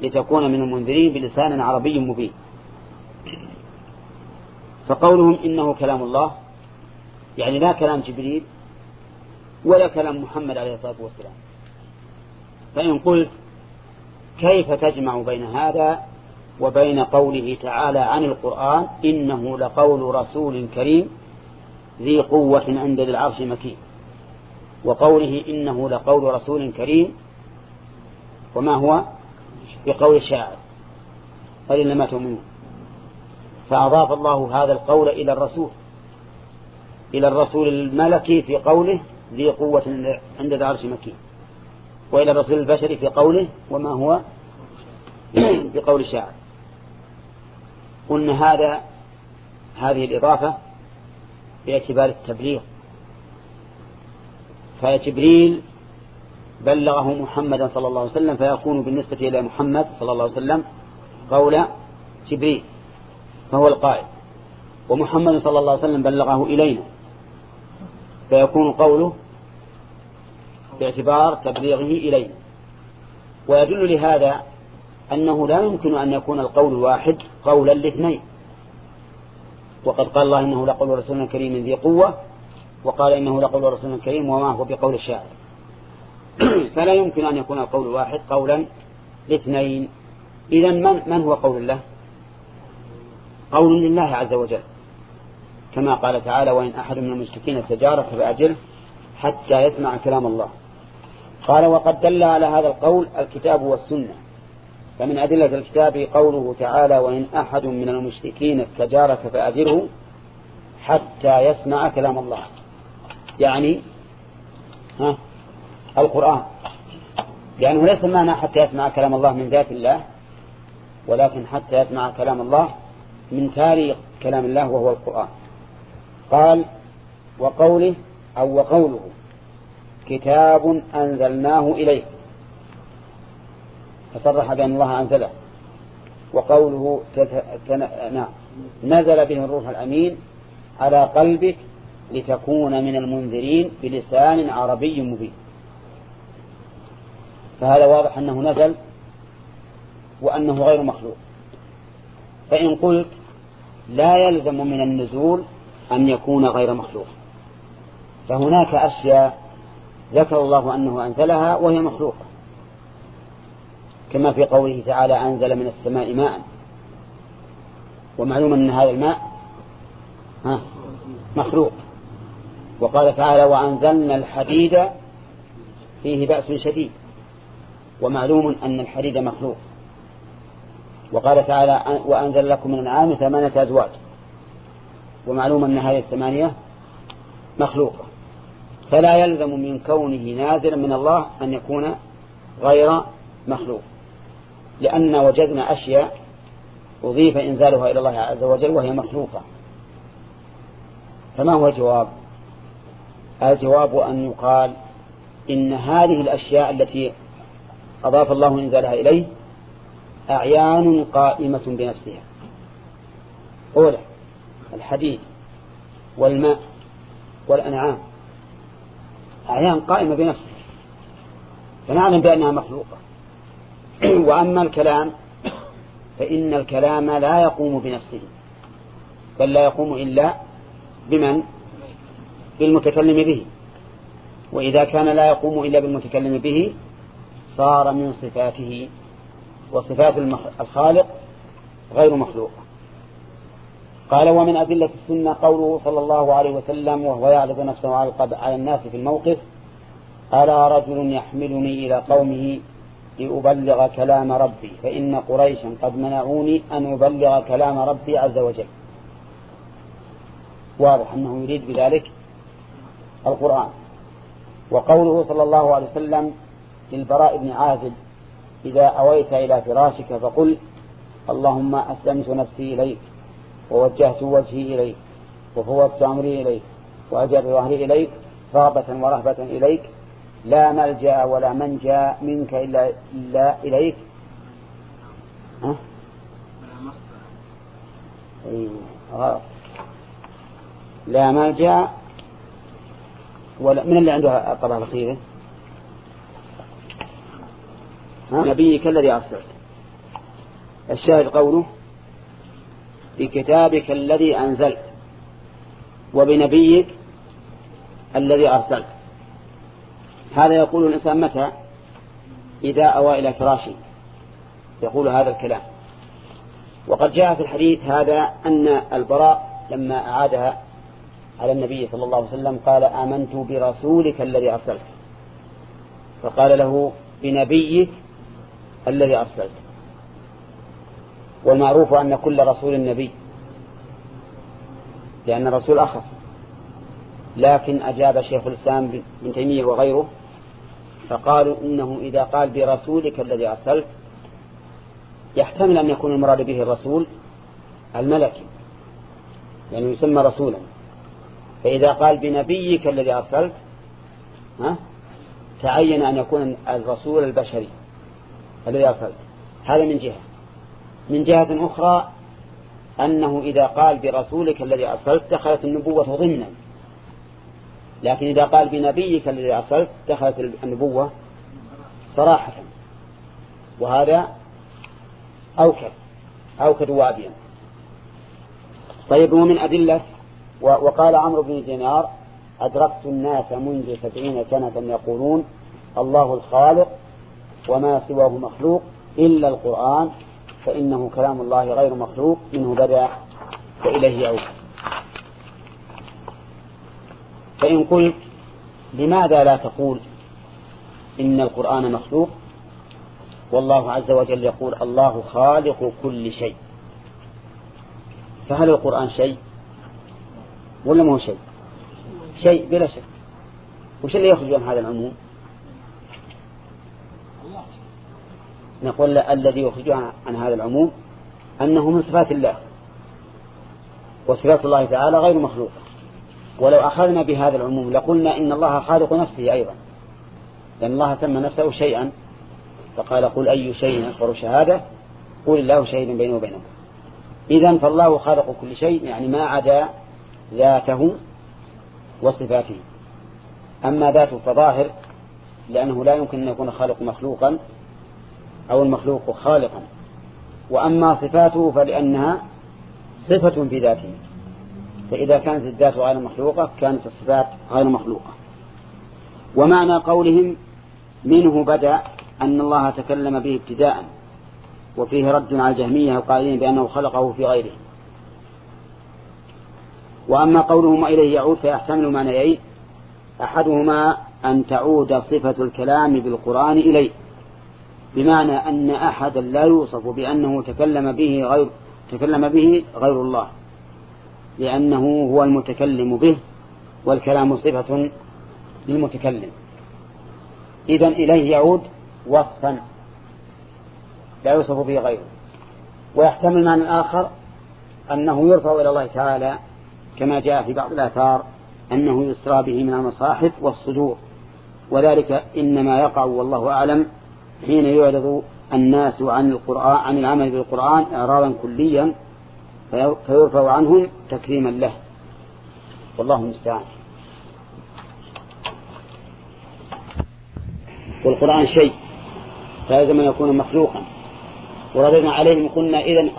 لتكون من المنذرين بلسان عربي مبين. فقولهم إنه كلام الله يعني لا كلام جبريل ولا كلام محمد عليه الصلاة والسلام. فإن قلت كيف تجمع بين هذا وبين قوله تعالى عن القرآن إنه لقول رسول كريم ذي قوة عند ذي العرش مكين. وقوله إنه لقول رسول كريم وما هو؟ بقول الشاعر قال إنما تؤمنون. فأضاف الله هذا القول إلى الرسول إلى الرسول الملكي في قوله ذي قوة عند ذا مكين وإلى الرسول البشري في قوله وما هو؟ بقول الشاعر. قلنا هذا هذه الإضافة باعتبار التبليغ. فجبريل بلغه محمدا صلى الله عليه وسلم فيكون بالنسبة إلى محمد صلى الله عليه وسلم قول جبريل فهو القائل. ومحمد صلى الله عليه وسلم بلغه إلينا فيكون قوله باعتبار تبليغه إلينا. ويدل لهذا أنه لا يمكن أن يكون القول الواحد قولا لاثنين. وقد قال الله إنه لقول رسول كريم ذي قوة وقال إنه لقول رسول كريم وما هو بقول الشاعر. فلا يمكن أن يكون القول الواحد قولا لاثنين. إذا من, من هو قول الله؟ قول لله عز وجل. كما قال تعالى وإن أحد من المشركين استجارك فأجله حتى يسمع كلام الله. قال وقد دل على هذا القول الكتاب والسنة. فمن أدلة الكتاب قوله تعالى وإن أحد من المشركين استجارك فأجره حتى يسمع كلام الله. يعني ها؟ القرآن. لأنه ليس معنى حتى يسمع كلام الله من ذات الله ولكن حتى يسمع كلام الله من تالي كلام الله وهو القرآن. قال وقوله أو وقوله كتاب أنزلناه إليك. فصرح بأن الله أنزله. وقوله نعم. نزل به الروح الأمين على قلبك لتكون من المنذرين بلسان عربي مبين. فهذا واضح أنه نزل وأنه غير مخلوق. فإن قلت لا يلزم من النزول أن يكون غير مخلوق. فهناك أشياء ذكر الله أنه أنزلها وهي مخلوقة. كما في قوله تعالى أنزل من السماء ماء. ومعلوم أن هذا الماء مخلوق. وقال تعالى وأنزلنا الحديد فيه بأس شديد. ومعلوم أن الحديد مخلوق. وقال تعالى وأنزل لكم من العام ثمانية أزواج. ومعلوم أن هذه الثمانية مخلوقة. فلا يلزم من كونه نازلا من الله أن يكون غير مخلوق. لأن وجدنا أشياء أضيف إنزالها إلى الله عز وجل وهي مخلوقة. فما هو الجواب؟ الجواب أن يقال إن هذه الأشياء التي أضاف الله إنزالها إليه أعيان قائمة بنفسها. أولى الحديد والماء والأنعام. أعيان قائمة بنفسها. فنعلم بأنها مخلوقة. وأما الكلام فإن الكلام لا يقوم بنفسه بل لا يقوم إلا بمن؟ بالمتكلم به. وإذا كان لا يقوم إلا بالمتكلم به صار من صفاته وصفات الخالق غير مخلوقة قال ومن أدلة السنة قوله صلى الله عليه وسلم وهو يعرض نفسه على الناس في الموقف ألا رجل يحملني إلى قومه لأبلغ كلام ربي فإن قريشا قد منعوني أن أبلغ كلام ربي عز وجل واضح أنه يريد بذلك القرآن. وقوله صلى الله عليه وسلم للبراء بن عازب إذا أويت إلى فراشك فقل اللهم أسلمت نفسي إليك ووجهت وجهي إليك وفوضت أمري إليك وأجر ظهري إليك رغبة ورهبة إليك لا ملجأ ولا منجأ منك إلا, إلا إليك ها؟ أيوة. لا ملجأ ولا من اللي عنده الطبعة الأخيرة نبيك الذي أرسلت. الشاهد قوله بكتابك الذي أنزلت وبنبيك الذي أرسلت. هذا يقول الإنسان متى؟ إذا أوى إلى فراشه. يقول هذا الكلام. وقد جاء في الحديث هذا أن البراء لما أعادها على النبي صلى الله عليه وسلم قال آمنت برسولك الذي أرسلت. فقال له بنبيك الذي أرسلت. والمعروف أن كل رسول نبي. لأن الرسول أخص. لكن أجاب شيخ الإسلام بن تيمية وغيره فقالوا إنه إذا قال برسولك الذي أرسلت يحتمل أن يكون المراد به الرسول الملكي. يعني يسمى رسولا. فإذا قال بنبيك الذي أرسلت ها تعين أن يكون الرسول البشري. الذي أرسلت هذا من جهة. من جهة أخرى أنه إذا قال برسولك الذي أرسلت دخلت النبوة ضمنا لكن إذا قال بنبيك الذي أرسلت دخلت النبوة صراحة. وهذا أوكد. أوكد وابيا. طيب ومن أدلة وقال عمرو بن دينار أدركت الناس منذ سبعين سنة يقولون الله الخالق وما سواه مخلوق إلا القرآن فإنه كلام الله غير مخلوق منه بدأ وإليه يعود. فإن قلت لماذا لا تقول إن القرآن مخلوق؟ والله عز وجل يقول الله خالق كل شيء. فهل القرآن شيء؟ ولا ما هو شيء؟ شيء بلا شك. وش اللي يخرج عن هذا العموم؟ نقول الذي يخرج عن هذا العموم أنه من صفات الله وصفات الله تعالى غير مخلوقة. ولو أخذنا بهذا العموم لقلنا إن الله خالق نفسه أيضا. لأن الله سمى نفسه شيئا فقال قل أي شيء أكبر شهادة؟ قل الله شهيد بينه وبينكم. إذا فالله خالق كل شيء يعني ما عدا ذاته وصفاته. أما ذاته فظاهر لأنه لا يمكن أن يكون خالق مخلوقا أو المخلوق خالقا. وأما صفاته فلأنها صفة في ذاته. فإذا كانت الذات غير مخلوقة كانت الصفات غير مخلوقة. ومعنى قولهم منه بدأ أن الله تكلم به ابتداء. وفيه رد على الجهمية القائلين بأنه خلقه في غيره. وأما قولهم إليه يعود فيحتمل معنيين. أحدهما أن تعود صفة الكلام بالقرآن إليه. بمعنى أن أحدا لا يوصف بأنه تكلم به غير تكلم به غير الله لأنه هو المتكلم به والكلام صفة للمتكلم. إذا إليه يعود وصفا لا يوصف به غيره. ويحتمل معنى آخر أنه يرفع إلى الله تعالى كما جاء في بعض الآثار أنه يسرى به من المصاحف والصدور وذلك إنما يقع والله أعلم حين يعرض الناس عن القرآن عن العمل بالقرآن إعراضا كليا فيرفع عنهم تكريما له. والله المستعان. والقرآن شيء فلازم أن يكون مخلوقا. ورددنا عليهم قلنا إذن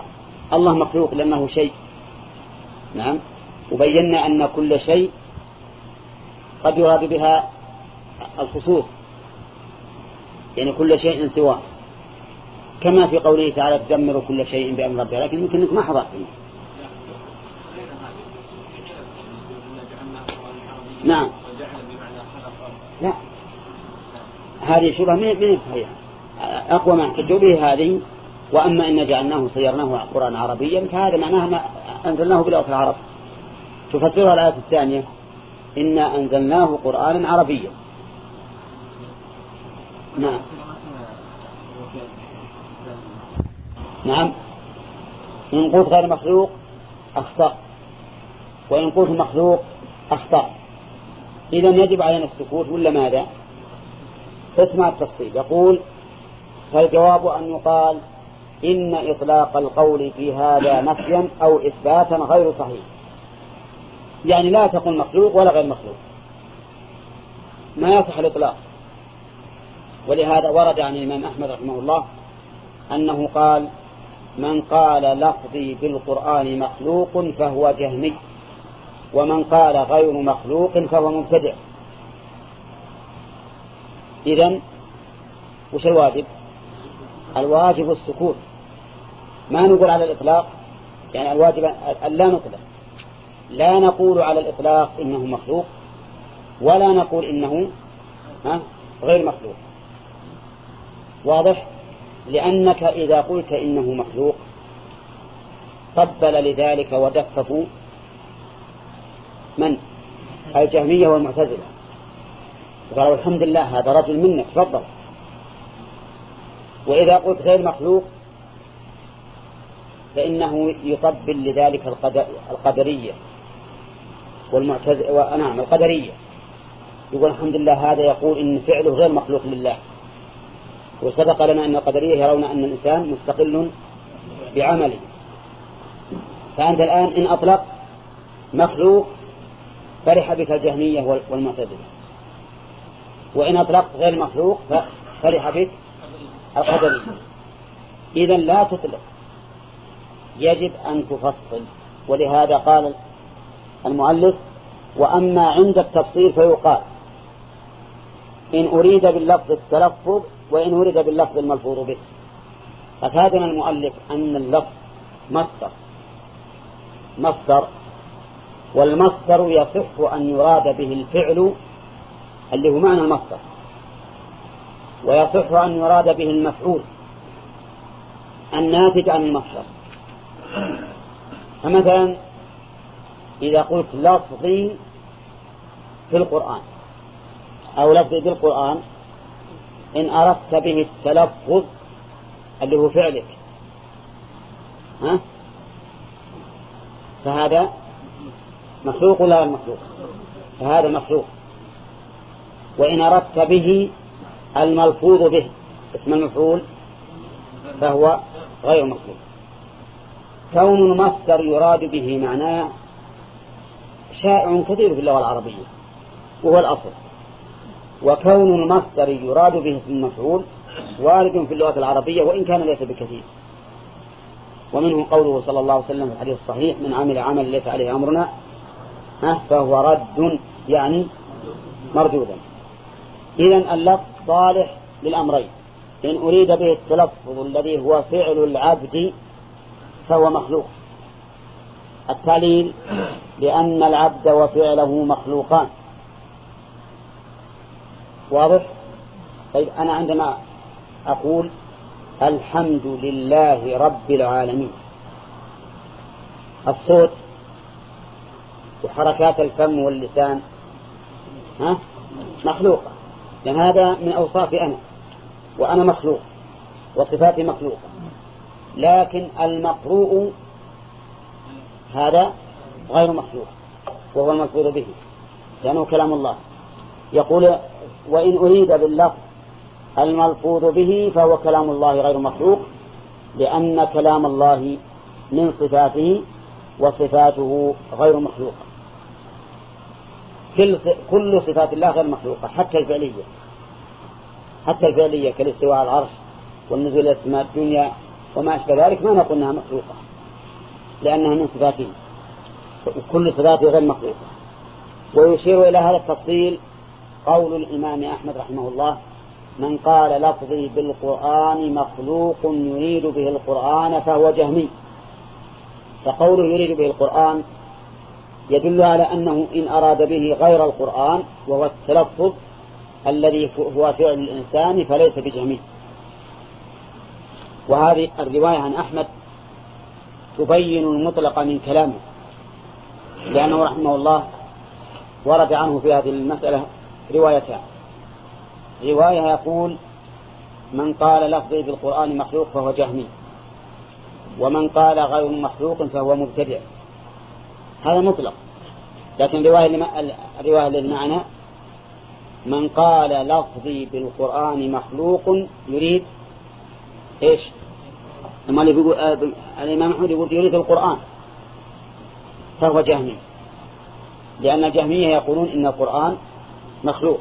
الله مخلوق لأنه شيء. نعم. وبينا أن كل شيء قد يراد بها الخصوص. يعني كل شيء سواه. كما في قوله تعالى تدمر كل شيء بأمر ربها لكن يمكن أنك ما حضرت. نعم. لا. هذه شبهة من صحيحة. أقوى ما احتجوا به هذه. وأما إن جعلناه صيرناه قرآن عربيا فهذا معناه ما أنزلناه بلغة العرب. تفسرها الآية الثانية إنا أنزلناه قرآنا عربيا. نعم. نعم. إن قلت غير مخلوق أخطأ. وإن قلت مخلوق أخطأ. إذا يجب علينا السكوت ولا ماذا؟ اسمع التفصيل. يقول فالجواب أن يقال إن إطلاق القول في هذا نفيا أو إثباتا غير صحيح. يعني لا تقل مخلوق ولا غير مخلوق. ما يصح الإطلاق؟ ولهذا ورد عن الإمام أحمد رحمه الله أنه قال من قال لفظي بالقرآن مخلوق فهو جهمي ومن قال غير مخلوق فهو مبتدع. إذن وش الواجب؟ الواجب السكوت. ما نقول على الإطلاق يعني الواجب أن لا نطلق. لا نقول على الإطلاق إنه مخلوق ولا نقول إنه غير مخلوق. واضح؟ لأنك إذا قلت إنه مخلوق قبل لذلك ودففوا من؟ الجهمية والمعتزلة. قالوا الحمد لله هذا رجل منك تفضل. وإذا قلت غير مخلوق فإنه يطبل لذلك القدرية والمعتزلة نعم القدرية. يقول الحمد لله هذا يقول إن فعله غير مخلوق لله. وسبق لنا أن القدرية يرون أن الإنسان مستقل بعمله. فأنت الآن إن أطلق مخلوق فرح بك الجهمية والمعتزلة. وإن أطلقت غير مخلوق فرح بك القدرية. إذا لا تطلق. يجب أن تفصل. ولهذا قال المؤلف وأما عند التفصيل فيقال إن أريد باللفظ التلفظ وإن أريد باللفظ الملفوظ به. أفادنا المؤلف أن اللفظ مصدر. مصدر. والمصدر يصح أن يراد به الفعل اللي هو معنى المصدر. ويصح أن يراد به المفعول. الناتج عن المصدر. فمثلا إذا قلت لفظي في القرآن أو لفظي بالقرآن إن أردت به التلفظ اللي هو فعلك. ها؟ فهذا مخلوق ولا مخلوق؟ فهذا مخلوق. وإن أردت به الملفوظ به اسم المفعول فهو غير مخلوق. كون المصدر يراد به معناه شائع كثير في اللغة العربية وهو الأصل. وكون المصدر يراد به اسم المفعول وارد في اللغة العربية وإن كان ليس بكثير. ومنه قوله صلى الله عليه وسلم في الحديث الصحيح من عمل عمل ليس عليه أمرنا. فهو رد يعني مردودا. إذا اللفظ صالح للأمرين. إن أريد به التلفظ الذي هو فعل العبد فهو مخلوق. التعليل لأن العبد وفعله مخلوقان. واضح؟ طيب أنا عندما أقول الحمد لله رب العالمين الصوت وحركات الفم واللسان ها؟ مخلوقة لأن هذا من أوصافي أنا وأنا مخلوق وصفاتي مخلوقة لكن المقروء هذا غير مخلوق وهو الملفوظ به لأنه كلام الله. يقول وإن أريد باللفظ الملفوظ به فهو كلام الله غير مخلوق لأن كلام الله من صفاته وصفاته غير مخلوقة كل صفات الله غير مخلوقة حتى الفعلية. حتى الفعلية كالاستواء على العرش والنزول إلى السماء الدنيا وما أشبه ذلك ما نقول أنها مخلوقة لأنها من صفاته. وكل صفاته غير مخلوقة. ويشير إلى هذا التفصيل قول الإمام أحمد رحمه الله من قال لفظي بالقرآن مخلوق يريد به القرآن فهو جهمي. فقوله يريد به القرآن يدل على أنه إن أراد به غير القرآن وهو التلفظ الذي هو فعل الإنسان فليس بجهمي. وهذه الرواية عن أحمد تبين المطلق من كلامه لأنه رحمه الله ورد عنه في هذه المسألة روايتان. رواية يقول من قال لفظي بالقرآن مخلوق فهو جهمي ومن قال غير مخلوق فهو مبتدع. هذا مطلق. لكن الرواية الرواية الذي معنا من قال لفظي بالقرآن مخلوق يريد إيش؟ لما اللي بيقول آه الإمام أحمد يقول يريد القرآن فهو جهمي. لأن الجهمية يقولون إن القرآن مخلوق.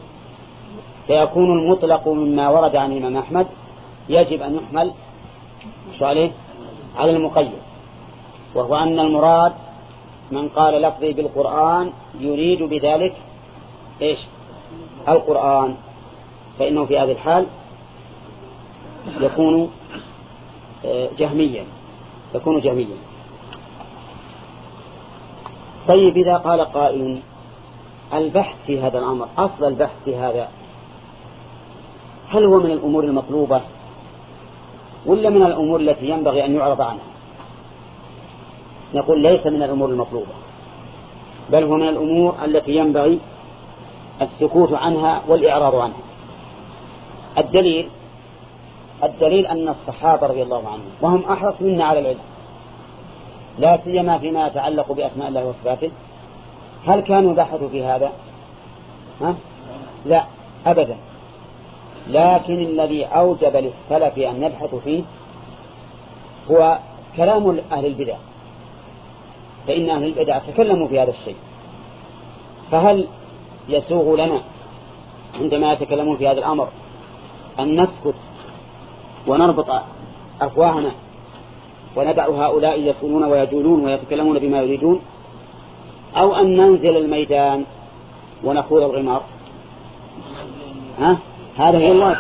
فيكون المطلق مما ورد عن الإمام أحمد يجب أن يحمل عليه على المقيد وهو أن المراد من قال لفظي بالقرآن يريد بذلك إيش؟ القرآن. فإنه في هذه الحال يكون آه، جهميا يكون جهميا. طيب إذا قال قائل البحث في هذا الأمر أصل البحث في هذا. هل هو من الأمور المطلوبة ولا من الأمور التي ينبغي أن يعرض عنها؟ نقول ليس من الأمور المطلوبة بل هو من الأمور التي ينبغي السكوت عنها والإعراض عنها. الدليل الدليل أن الصحابة رضي الله عنهم وهم أحرص منا على العلم لا سيما فيما يتعلق بأسماء الله وصفاته هل كانوا بحثوا في هذا؟ ها؟ لا أبدا. لكن الذي أوجب للسلف أن يبحثوا فيه هو كلام أهل البدع. فإن أهل البدع تكلموا في هذا الشيء. فهل يسوغ لنا عندما يتكلمون في هذا الأمر أن نسكت ونربط أفواهنا وندع هؤلاء يصونون ويجولون ويتكلمون بما يريدون؟ أو أن ننزل الميدان ونخوض الغمار ها؟ هذا هو الواجب.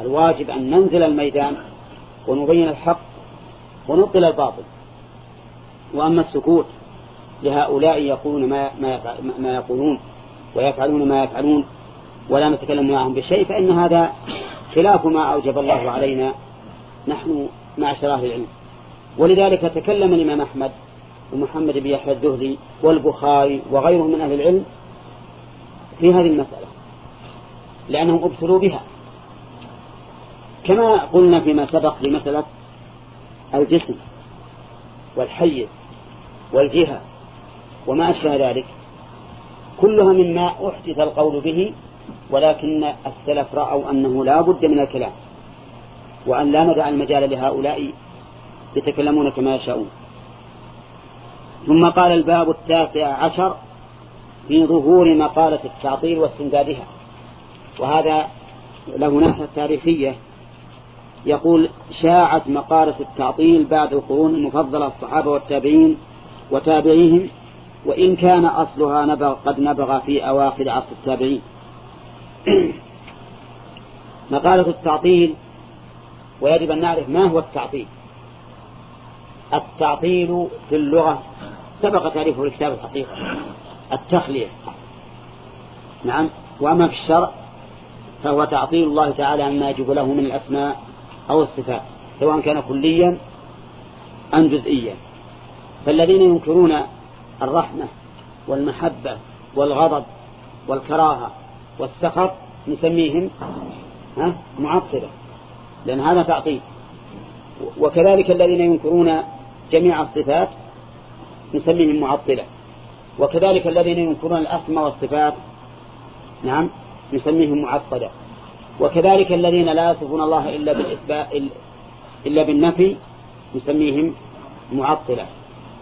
الواجب أن ننزل الميدان ونبين الحق ونبطل الباطل. وأما السكوت لهؤلاء يقولون ما, ما, ما يقولون ويفعلون ما يفعلون ولا نتكلم معهم بشيء فإن هذا خلاف ما أوجب الله علينا. نحن معشر أهل العلم. ولذلك تكلم الإمام أحمد ومحمد بن يحيى الدهلي والبخاري وغيرهم من أهل العلم في هذه المسألة لأنهم ابتلوا بها. كما قلنا فيما سبق في مسألة الجسم والحيز والجهة وما أشبه ذلك كلها مما أحدث القول به ولكن السلف رأوا أنه لا بد من الكلام وأن لا ندع المجال لهؤلاء يتكلمون كما يشاءون. ثم قال الباب التاسع عشر في ظهور مقالة التعطيل واستمدادها وهذا له ناحية تاريخية. يقول شاعت مقالة التعطيل بعد القرون المفضلة الصحابة والتابعين وتابعيهم وإن كان أصلها نبغ قد نبغ في أواخر عصر التابعين. مقالة التعطيل ويجب أن نعرف ما هو التعطيل. التعطيل في اللغة سبق تعريفه الكتاب الحقيقة. التخلية نعم. وأما في الشرع فهو تعطيل الله تعالى عما يجب له من الأسماء أو الصفات سواء كان كليا أم جزئيا. فالذين ينكرون الرحمة والمحبة والغضب والكراهة والسخط نسميهم معطلة. لأن هذا تعطيل. وكذلك الذين ينكرون جميع الصفات نسميهم معطلة. وكذلك الذين ينكرون الأسماء والصفات نعم نسميهم معطلة. وكذلك الذين لا يصفون الله إلا بالإثبات إلا بالنفي نسميهم معطلة.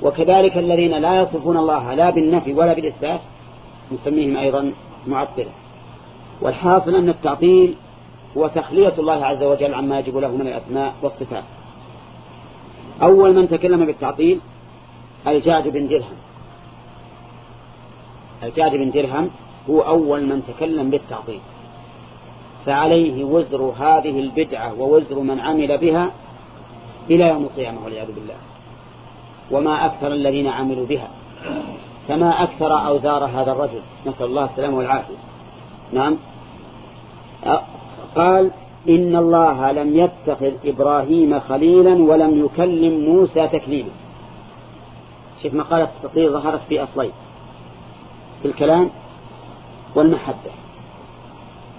وكذلك الذين لا يصفون الله لا بالنفي ولا بالإثبات نسميهم أيضا معطلة. والحاصل أن التعطيل هو تخلية الله عز وجل عما يجب له من الأسماء والصفات. أول من تكلم بالتعطيل الجاد بن درهم. الجاد بن درهم هو أول من تكلم بالتعطيل. فعليه وزر هذه البدعة ووزر من عمل بها إلى يوم القيامة والعياذ بالله. وما أكثر الذين عملوا بها. فما أكثر أوزار هذا الرجل. نسأل الله السلامة والعافية. نعم. قال إن الله لم يتخذ إبراهيم خليلا ولم يكلم موسى تكليما شوف مقالة التطهير ظهرت في أصلين في الكلام والمحبة.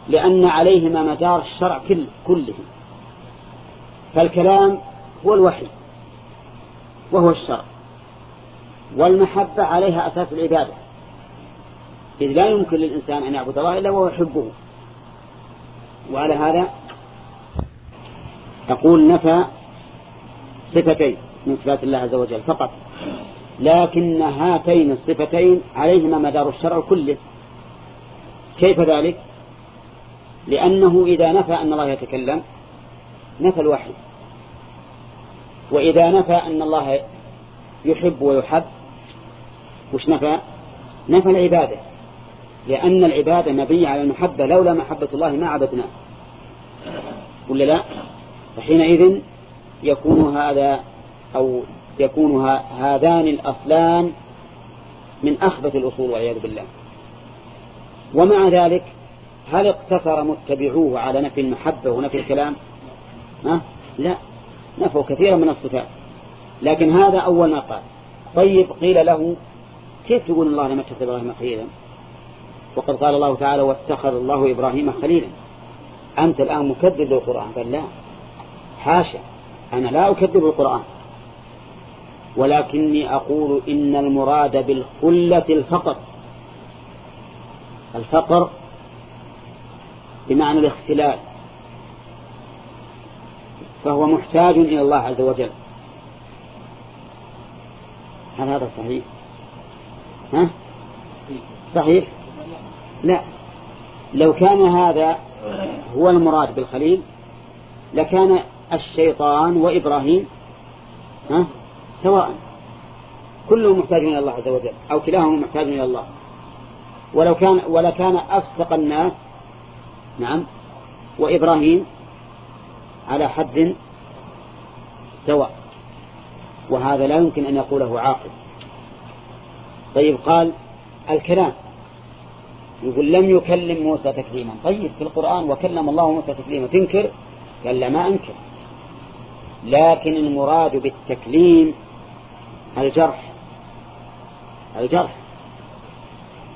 لأن عليهما مدار الشرع كل كله. فالكلام هو الوحي. وهو الشرع. والمحبة عليها أساس العبادة. إذ لا يمكن للإنسان أن يعبد الله إلا وهو يحبه. وعلى هذا يقول نفى صفتين من صفات الله عز وجل. فقط. لكن هاتين الصفتين عليهما مدار الشرع كله. كيف ذلك؟ لأنه إذا نفى أن الله يتكلم نفى الوحي. وإذا نفى أن الله يحب ويحب وش نفى؟ نفى العبادة. لأن العبادة مبنية على المحبة لولا محبة الله ما عبدناه ولا لا؟ فحينئذ يكون هذا أو يكون هذان الأصلان من أخبث الأصول والعياذ بالله. ومع ذلك هل اقتصر متبعوه على نفي المحبة ونفي الكلام؟ ها؟ لا. نفوا كثيرا من الصفات. لكن هذا أول ما قال. طيب قيل له كيف تقول الله لم اتخذ إبراهيم خليلا؟ وقد قال الله تعالى واتخذ الله إبراهيم خليلا. أنت الآن مكذب للقرآن. قال لا. حاشا. أنا لا أكذب القرآن. ولكني أقول إن المراد بالخلة الفقر. الفقر بمعنى الاختلال فهو محتاج إلى الله عز وجل. هل هذا صحيح؟ ها؟ صحيح؟ لا. لو كان هذا هو المراد بالخليل لكان الشيطان وإبراهيم ها؟ سواء كلهم محتاجون إلى الله عز وجل أو كلاهما محتاج إلى الله. ولو كان ولكان أفسق الناس نعم وإبراهيم على حد سواء. وهذا لا يمكن أن يقوله عاقل. طيب قال الكلام. يقول لم يكلم موسى تكليما. طيب في القرآن وكلم الله موسى تكليما. تنكر؟ قال لا ما أنكر. لكن المراد بالتكليم الجرح. الجرح.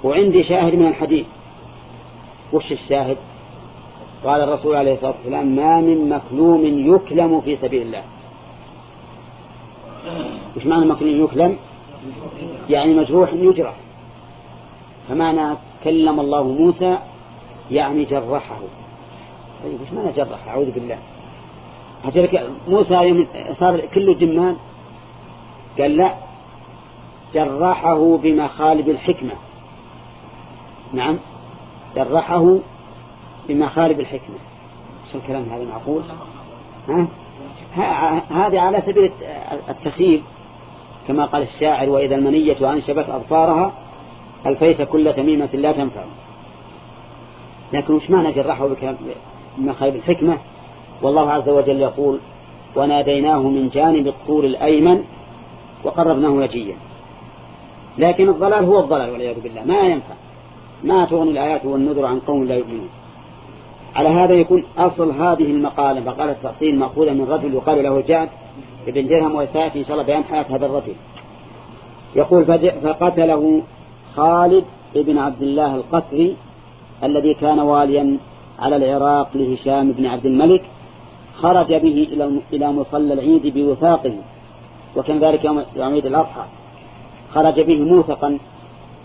وعندي شاهد من الحديث. وش الشاهد؟ قال الرسول عليه الصلاة والسلام ما من مكلوم يكلم في سبيل الله. وش معنى مكلوم يكلم؟ يعني مجروح يجرح. فمعنى كلم الله موسى يعني جرحه. طيب وش معنى جرح؟ أعوذ بالله. موسى صار كله جمان قال لا جرحه بمخالب الحكمة. نعم جرحه بمخالب الحكمة. شو الكلام هذا معقول؟ ها؟ هذه على سبيل التخيل كما قال الشاعر وإذا المنية أنشبت أظفارها الفيت كل تميمة لا تنفع. لكن وش معنى جرحه بمخالب الحكمة؟ والله عز وجل يقول وناديناه من جانب الطور الأيمن وقربناه نجيا. لكن الضلال هو الضلال والعياذ بالله. ما ينفع. ما تغني الآيات والنذر عن قوم لا يؤمنون. على هذا يكون أصل هذه المقالة. مقالة التأصيل مأخوذة من رجل يقال له جاد ابن درهم وسيأتي إن شاء الله بيان حياة هذا الرجل. يقول فقتله خالد ابن عبد الله القسري الذي كان واليا على العراق لهشام بن عبد الملك خرج به إلى مصلى العيد بوثاقه وكان ذلك يوم عيد الأضحى. خرج به موثقا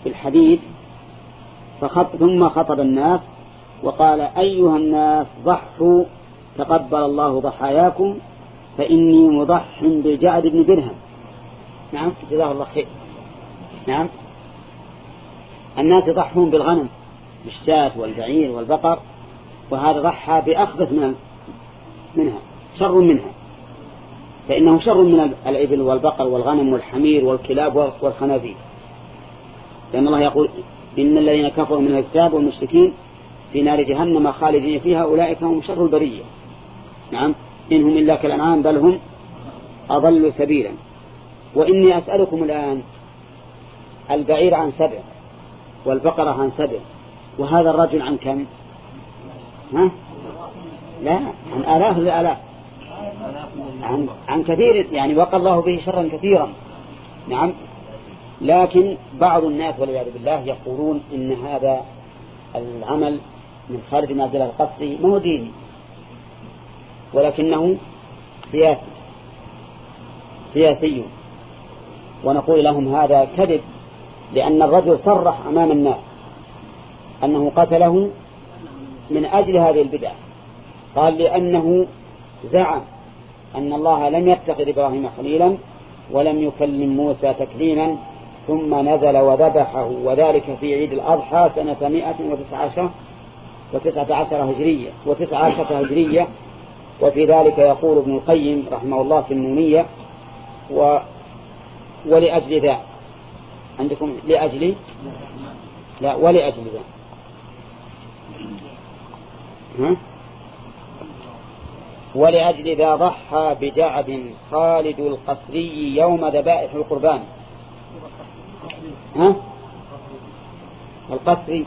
في الحديد فخط ثم خطب الناس وقال أيها الناس ضحوا تقبل الله ضحاياكم فإني مضح بجعد بن درهم. نعم جزاه الله خير. نعم. الناس يضحون بالغنم بالشاة والبعير والبقر وهذا ضحى بأخبث من منها شر منها. فإنه شر من الإبل والبقر والغنم والحمير والكلاب والخنازير. لأن الله يقول إن الذين كفروا من الكتاب والمشركين في نار جهنم خالدين فيها أولئك هم شر البرية. نعم. إنهم إلا كالأنعام بل هم أضل سبيلا. وإني أسألكم الآن البعير عن سبع والبقرة عن سبع. وهذا الرجل عن كم؟ ها؟ لا عن آلاف الآلاف. عن, عن كثير يعني وقى الله به شرا كثيرا. نعم. لكن بعض الناس والعياذ بالله يقولون إن هذا العمل من عبد الله القصري ما هو ديني ولكنه سياسي سياسي. ونقول لهم هذا كذب لأن الرجل صرح أمام الناس أنه قتله من أجل هذه البدعة. قال لأنه زعم أن الله لم يتخذ إبراهيم خليلا ولم يكلم موسى تكليما ثم نزل وذبحه وذلك في عيد الأضحى سنة مئة وتسعة عشر وتسعة عشر هجرية وتسعة عشر هجرية. وفي ذلك يقول ابن القيم رحمه الله في النونية و ولأجل ذا. عندكم لأجل؟ لا ولأجل ذا. ها؟ ولأجل ذا ضحى بجعد خالد القصري يوم ذبائح القربان ها؟ القصري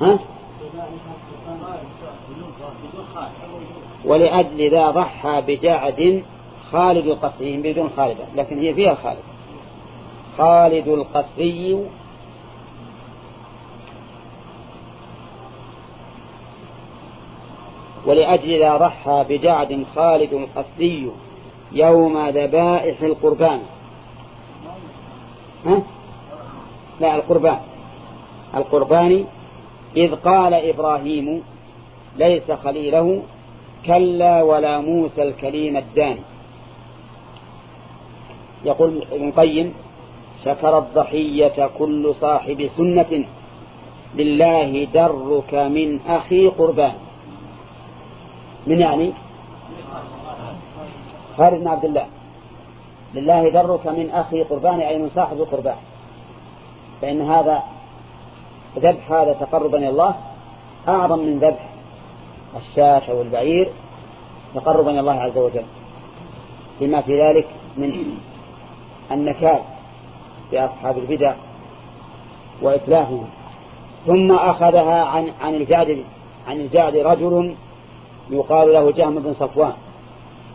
ها؟ ولأجل ذا ضحى بجعد خالد القصري بدون خالدة لكن هي فيها خالد خالد القصري ولأجل ذا ضحى بجعد خالد القصري يوم ذبائح القربان. ها؟ لا القربان. القربان إذ قال إبراهيم ليس خليله كلا ولا موسى الكليم الداني. يقول ابن القيم شكر الضحية كل صاحب سنة لله درك من أخي قربان. من يعني خالد بن عبد الله. لله درك من أخي قربان أي من صاحب قربان. فإن هذا ذبح هذا تقربا إلى الله أعظم من ذبح الشاة والبعير تقربا إلى الله عز وجل. لما في ذلك من النكال بأصحاب البدع وإتلافهم. ثم أخذها عن عن الجعد عن الجعد رجل يقال له جهم بن صفوان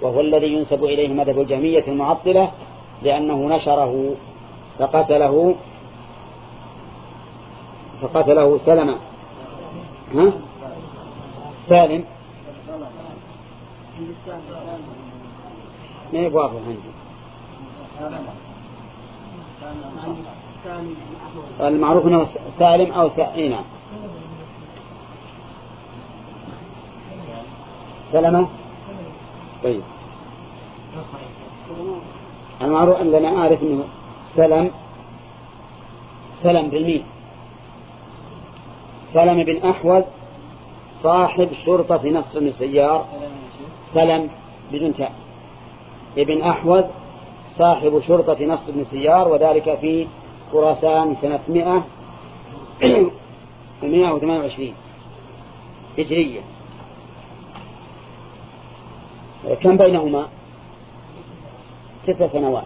وهو الذي ينسب إليه مذهب الجهمية المعطلة لأنه نشره فقتله فقتله سلمة. ها؟ سالم. ما يبغى عندي المعروف إنه سالم أو سائنا نعم. سلمة طيب. المعروف ان لنا اعرف إنه سلم سلم بالمين سلم بن احوز صاحب شرطة نصر السيار. سلم بدون تاء. ابن أحوز صاحب شرطة نصر بن سيار وذلك في خراسان سنة 100 128 هجرية. كم بينهما ست سنوات.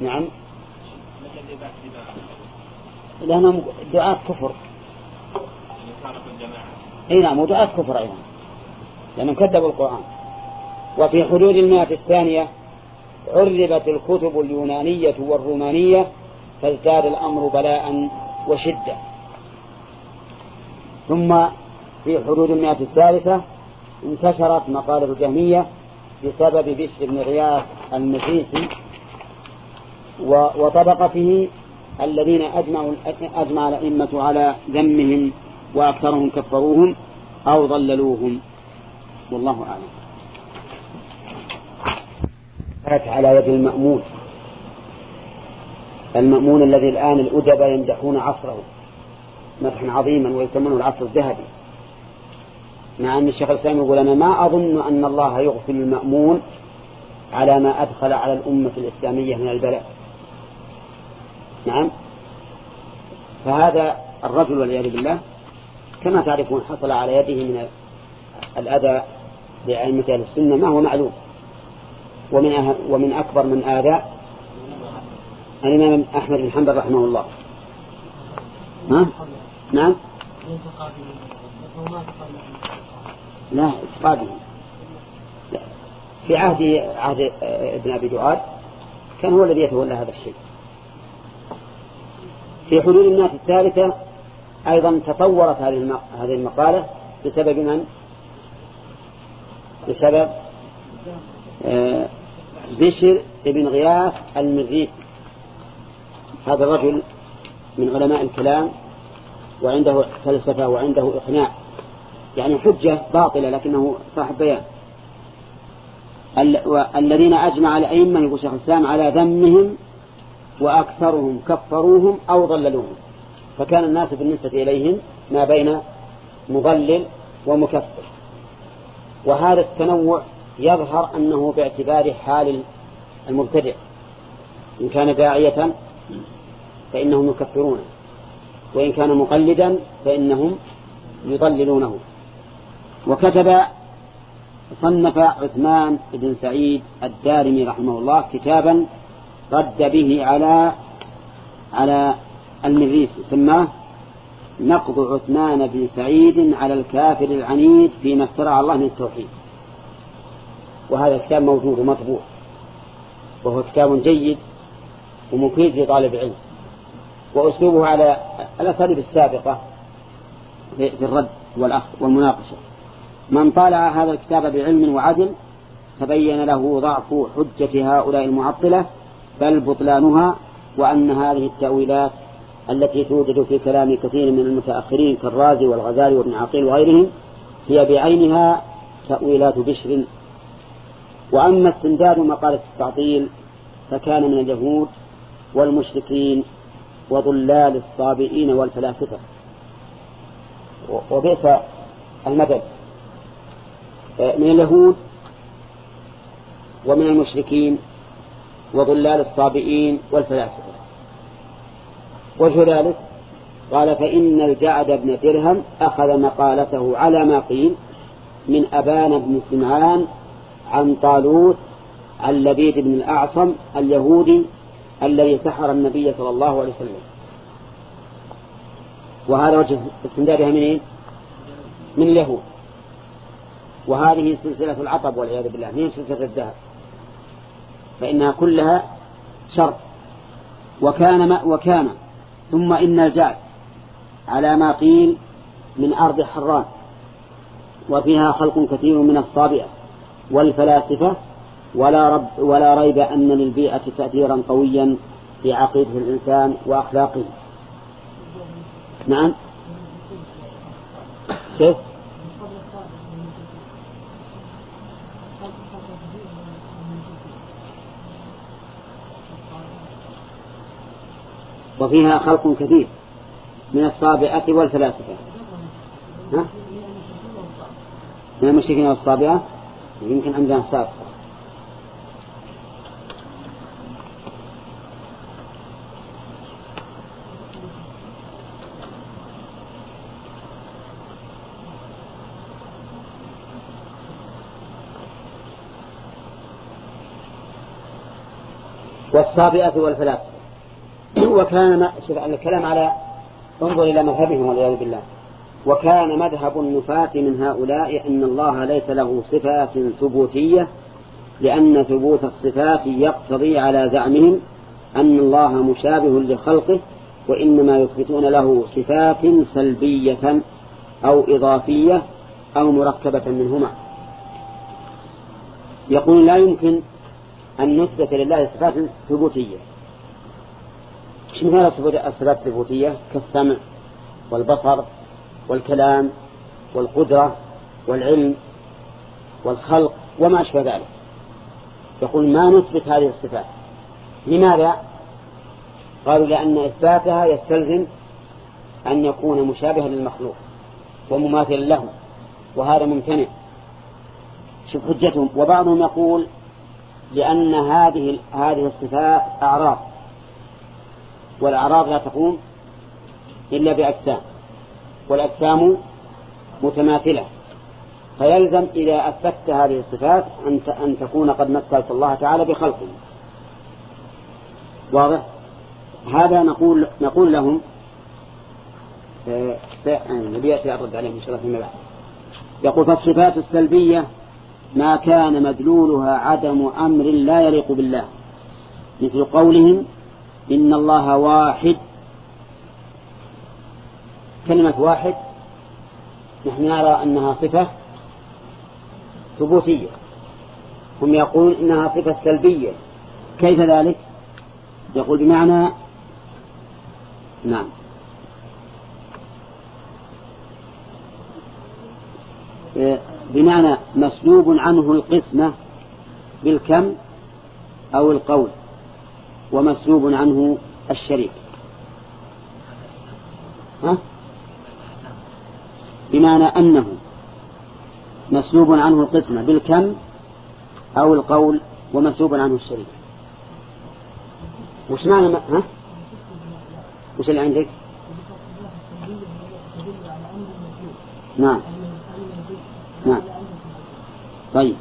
نعم. لأنهم دعاة كفر. إي نعم ودعاة كفر أيضا لأنهم كذبوا القرآن. وفي حدود المئة الثانية عربت الكتب اليونانية والرومانية فازداد الأمر بلاء وشدة. ثم في حدود المئة الثالثة انتشرت مقالة الجهمية بسبب بشر بن غياث المسيحي وطبقته الذين أجمعوا أجمع الأئمة على ذمهم وأكثرهم كفروهم أو ضللوهم. والله أعلم. على يد المأمون. المأمون الذي الآن الأدباء يمدحون عصره مدحا عظيما ويسمونه العصر الذهبي. مع أن الشيخ الإسلام يقول أنا ما أظن أن الله يغفل المأمون على ما أدخل على الأمة الإسلامية من البلاء. نعم؟ فهذا الرجل والعياذ بالله كما تعرفون حصل على يده من الأذى لأئمة أهل السنة ما هو معلوم. ومن أه ومن أكبر من آذى الإمام أحمد بن حنبل رحمه الله. ها؟ نعم؟ لا اعتقاده في عهد عهد ابن أبي دعاد كان هو الذي يتولى هذا الشيء. في حدود الناس الثالثة أيضا تطورت هذه هذه المقالة بسبب من؟ بسبب آه، بشر بن غياث المريك هذا الرجل من علماء الكلام وعنده فلسفة وعنده إقناع. يعني حجة باطلة لكنه صاحب بيان. الذين أجمع الأئمة يقول شيخ الإسلام على ذمهم وأكثرهم كفروهم أو ضللوهم. فكان الناس بالنسبة إليهم ما بين مضلل ومكفر. وهذا التنوع يظهر أنه باعتبار حال المبتدع. إن كان داعية فإنهم يكفرونه وإن كان مقلدا فإنهم يضللونه وكتب صنف عثمان بن سعيد الدارمي رحمه الله كتابا رد به على على المريس سماه نقض عثمان بن سعيد على الكافر العنيد فيما افترى الله من التوحيد. وهذا الكتاب موجود ومطبوع وهو كتاب جيد ومفيد لطالب العلم. وأسلوبه على الأساليب السابقة في الرد والأخذ والمناقشة. من طالع هذا الكتاب بعلم وعدل تبين له ضعف حجة هؤلاء المعطلة بل بطلانها وأن هذه التأويلات التي توجد في كلام كثير من المتأخرين كالرازي والغزالي وابن عقيل وغيرهم هي بعينها تأويلات بشر. وأما استمداد مقالة التعطيل فكان من اليهود والمشركين وضلال الصابئين والفلاسفة. وبئس المدد من اليهود ومن المشركين وضلال الصابئين والفلاسفة. وجه ذلك قال فإن الجعد بن درهم أخذ مقالته على ما قيل من أبان بن سمعان عن طالوت عن لبيد بن الأعصم اليهودي الذي سحر النبي صلى الله عليه وسلم. وهذا وجه استمدادها من إيه؟ من اليهود. وهذه سلسلة العطب والعياذ بالله من سلسلة الذهب؟ فإنها كلها شر. وكان ما وكان ثم إن الجعد على ما قيل من أرض حران وفيها خلق كثير من الصابئة والفلاسفة ولا, رب ولا ريب أن للبيئة تأثيرا قويا في عقيدة الإنسان وأخلاقه. نعم؟ كيف؟ وفيها خلق كثير من الصابئة والفلاسفة. ها؟ من المشركين والصابئة؟ يمكن عندنا سابقة والصابئة والفلاسفة وكان الكلام على انظر إلى مذهبهم والعياذ بالله. وكان مذهب النفاة من هؤلاء أن الله ليس له صفات ثبوتية لأن ثبوت الصفات يقتضي على زعمهم أن الله مشابه لخلقه وإنما يثبتون له صفات سلبية أو إضافية أو مركبة منهما. يقول لا يمكن أن نثبت لله صفات ثبوتية. مثال الصفات الثبوتية؟ كالسمع والبصر والكلام والقدرة والعلم والخلق وما أشبه ذلك. يقول ما نثبت هذه الصفات؟ لماذا؟ قالوا لأن إثباتها يستلزم أن يكون مشابها للمخلوق ومماثلا له وهذا ممتنع. شوف حجتهم. وبعضهم يقول لأن هذه هذه الصفات أعراض والأعراض لا تقوم إلا بأجسام والأجسام متماثلة فيلزم إذا أثبت هذه الصفات أن تكون قد مثلت الله تعالى بخلقه واضح؟ هذا نقول نقول لهم النبي يأتي الرد عليهم إن شاء الله فيما بعد. يقول فالصفات السلبية ما كان مدلولها عدم أمر لا يليق بالله. مثل قولهم إن الله واحد. كلمة واحد نحن نرى أنها صفة ثبوتية. هم يقولون إنها صفة سلبية. كيف ذلك؟ يقول بمعنى نعم. بمعنى مسلوب عنه القسمة بالكم أو القول ومسلوب عنه الشريك ها؟ بمعنى أنه مسلوب عنه القسمة بالكم أو القول ومسلوب عنه الشريك وش معنى ما ها؟ وش اللي عندك نعم نعم. طيب.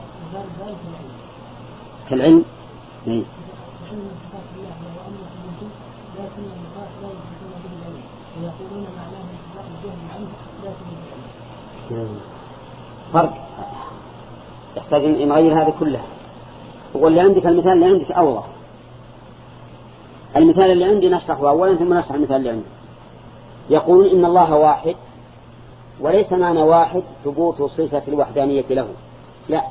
كالعلم؟ بالعلم فرق. يحتاج أن نغير هذه كلها واللي عندك المثال اللي عندك أوضح. المثال اللي عندي نشرحه أولا ثم نشرح المثال اللي عندي. يقول إن الله واحد. وليس معنى واحد ثبوت صفة الوحدانية له. لا.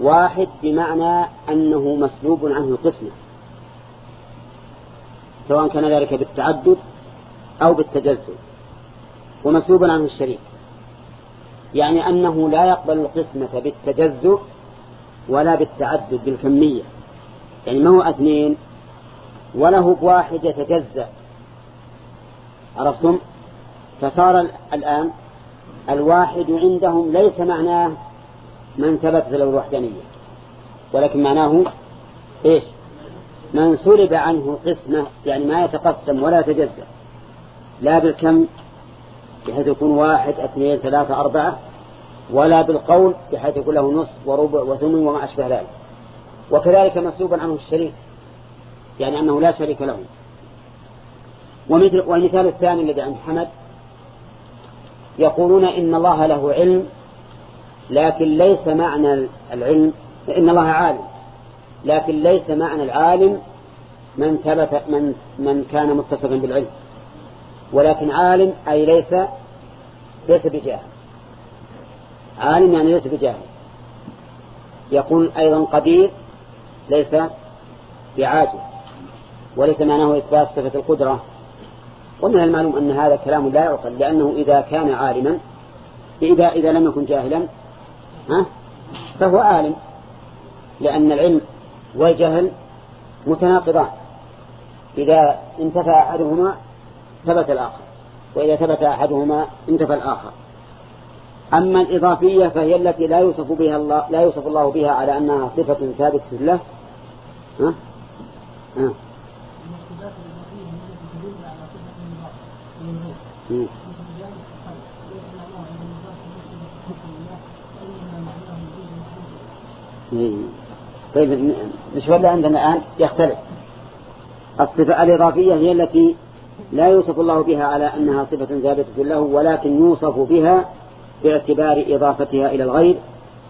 واحد بمعنى أنه مسلوب عنه القسمة. سواء كان ذلك بالتعدد أو بالتجزل ومسلوب عنه الشريك. يعني أنه لا يقبل القسمة بالتجزء ولا بالتعدد بالكمية. يعني ما هو اثنين؟ وله بواحد يتجزأ. عرفتم؟ فصار الآن الواحد عندهم ليس معناه من ثبت له الوحدانية ولكن معناه إيش؟ من سلب عنه قسمة يعني ما يتقسم ولا يتجزأ. لا بالكم بحيث يكون واحد اثنين ثلاثة أربعة ولا بالقول بحيث يكون له نصف وربع وثمن وما أشبه ذلك. وكذلك مسلوبا عنه الشريك يعني أنه لا شريك له. ومثل والمثال الثاني الذي عند حمد يقولون إن الله له علم لكن ليس معنى العلم إن الله عالم. لكن ليس معنى العالم من ثبت من من كان متصفا بالعلم. ولكن عالم أي ليس ليس بجاهل. عالم يعني ليس بجاهل. يقول أيضا قدير ليس بعاجز وليس معناه إثبات صفة القدرة. ومن المعلوم أن هذا كلام لا يعقل لأنه إذا كان عالما إذا إذا لم يكن جاهلا ها فهو عالم لأن العلم والجهل متناقضان إذا انتفى أحدهما ثبت الآخر وإذا ثبت أحدهما انتفى الآخر أما الإضافية فهي التي لا يوصف بها الله لا يوصف الله بها على أنها صفة ثابتة له ها؟ ها؟ طيب نشوف اللي عندنا الآن؟ يختلف. الصفة الإضافية هي التي لا يوصف الله بها على أنها صفة ثابتة له ولكن يوصف بها باعتبار إضافتها إلى الغير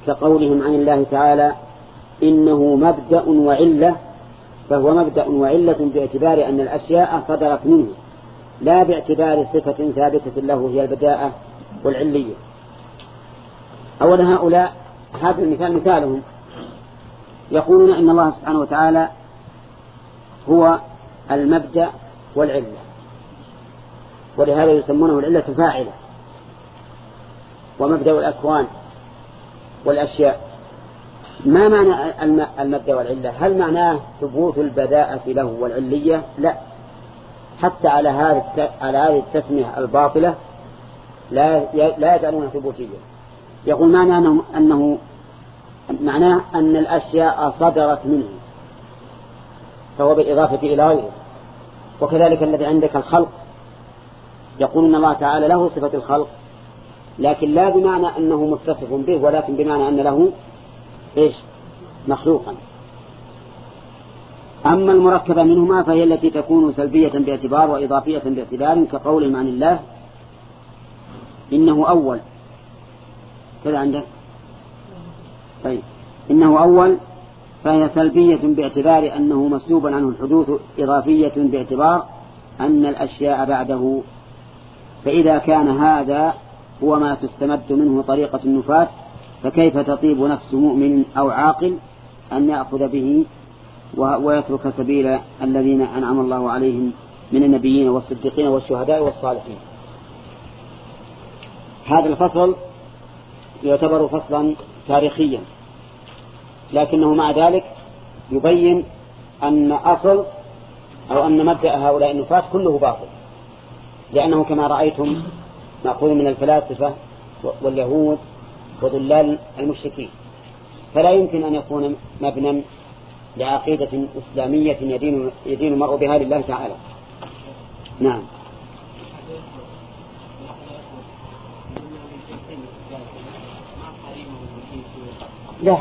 كقولهم عن الله تعالى إنه مبدأ وعلة فهو مبدأ وعلة باعتبار أن الأشياء صدرت منه. لا باعتبار صفة ثابتة له هي البداءة والعلية. أولا هؤلاء هذا المثال مثالهم. يقولون إن الله سبحانه وتعالى هو المبدأ والعلة. ولهذا يسمونه العلة فاعلة ومبدأ الأكوان والأشياء. ما معنى المبدأ والعلة؟ هل معناه ثبوت البداءة له والعلية؟ لا. حتى على هذه على هذه التسمية الباطلة لا لا يجعلونها ثبوتية يقول معناه أنه, أنه معناه أن الأشياء صدرت منه فهو بالإضافة إلى غيره. وكذلك الذي عندك الخلق. يقول أن الله تعالى له صفة الخلق لكن لا بمعنى أنه متصف به ولكن بمعنى أن له إيش؟ مخلوقا. أما المركبة منهما فهي التي تكون سلبية باعتبار وإضافية باعتبار كقولهم عن الله إنه أول. كذا عندك؟ طيب. إنه أول فهي سلبية باعتبار أنه مسلوب عنه الحدوث إضافية باعتبار أن الأشياء بعده. فإذا كان هذا هو ما تستمد منه طريقة النفاة فكيف تطيب نفس مؤمن أو عاقل أن يأخذ به ويترك سبيل الذين أنعم الله عليهم من النبيين والصديقين والشهداء والصالحين. هذا الفصل يعتبر فصلا تاريخيا. لكنه مع ذلك يبين أن أصل أو أن مبدأ هؤلاء النفاة كله باطل. لأنه كما رأيتم مأخوذ من الفلاسفة واليهود وضلال المشركين. فلا يمكن أن يكون مبنى لعقيدة إسلامية يدين, يدين المرء بها لله تعالى. نعم. لا؟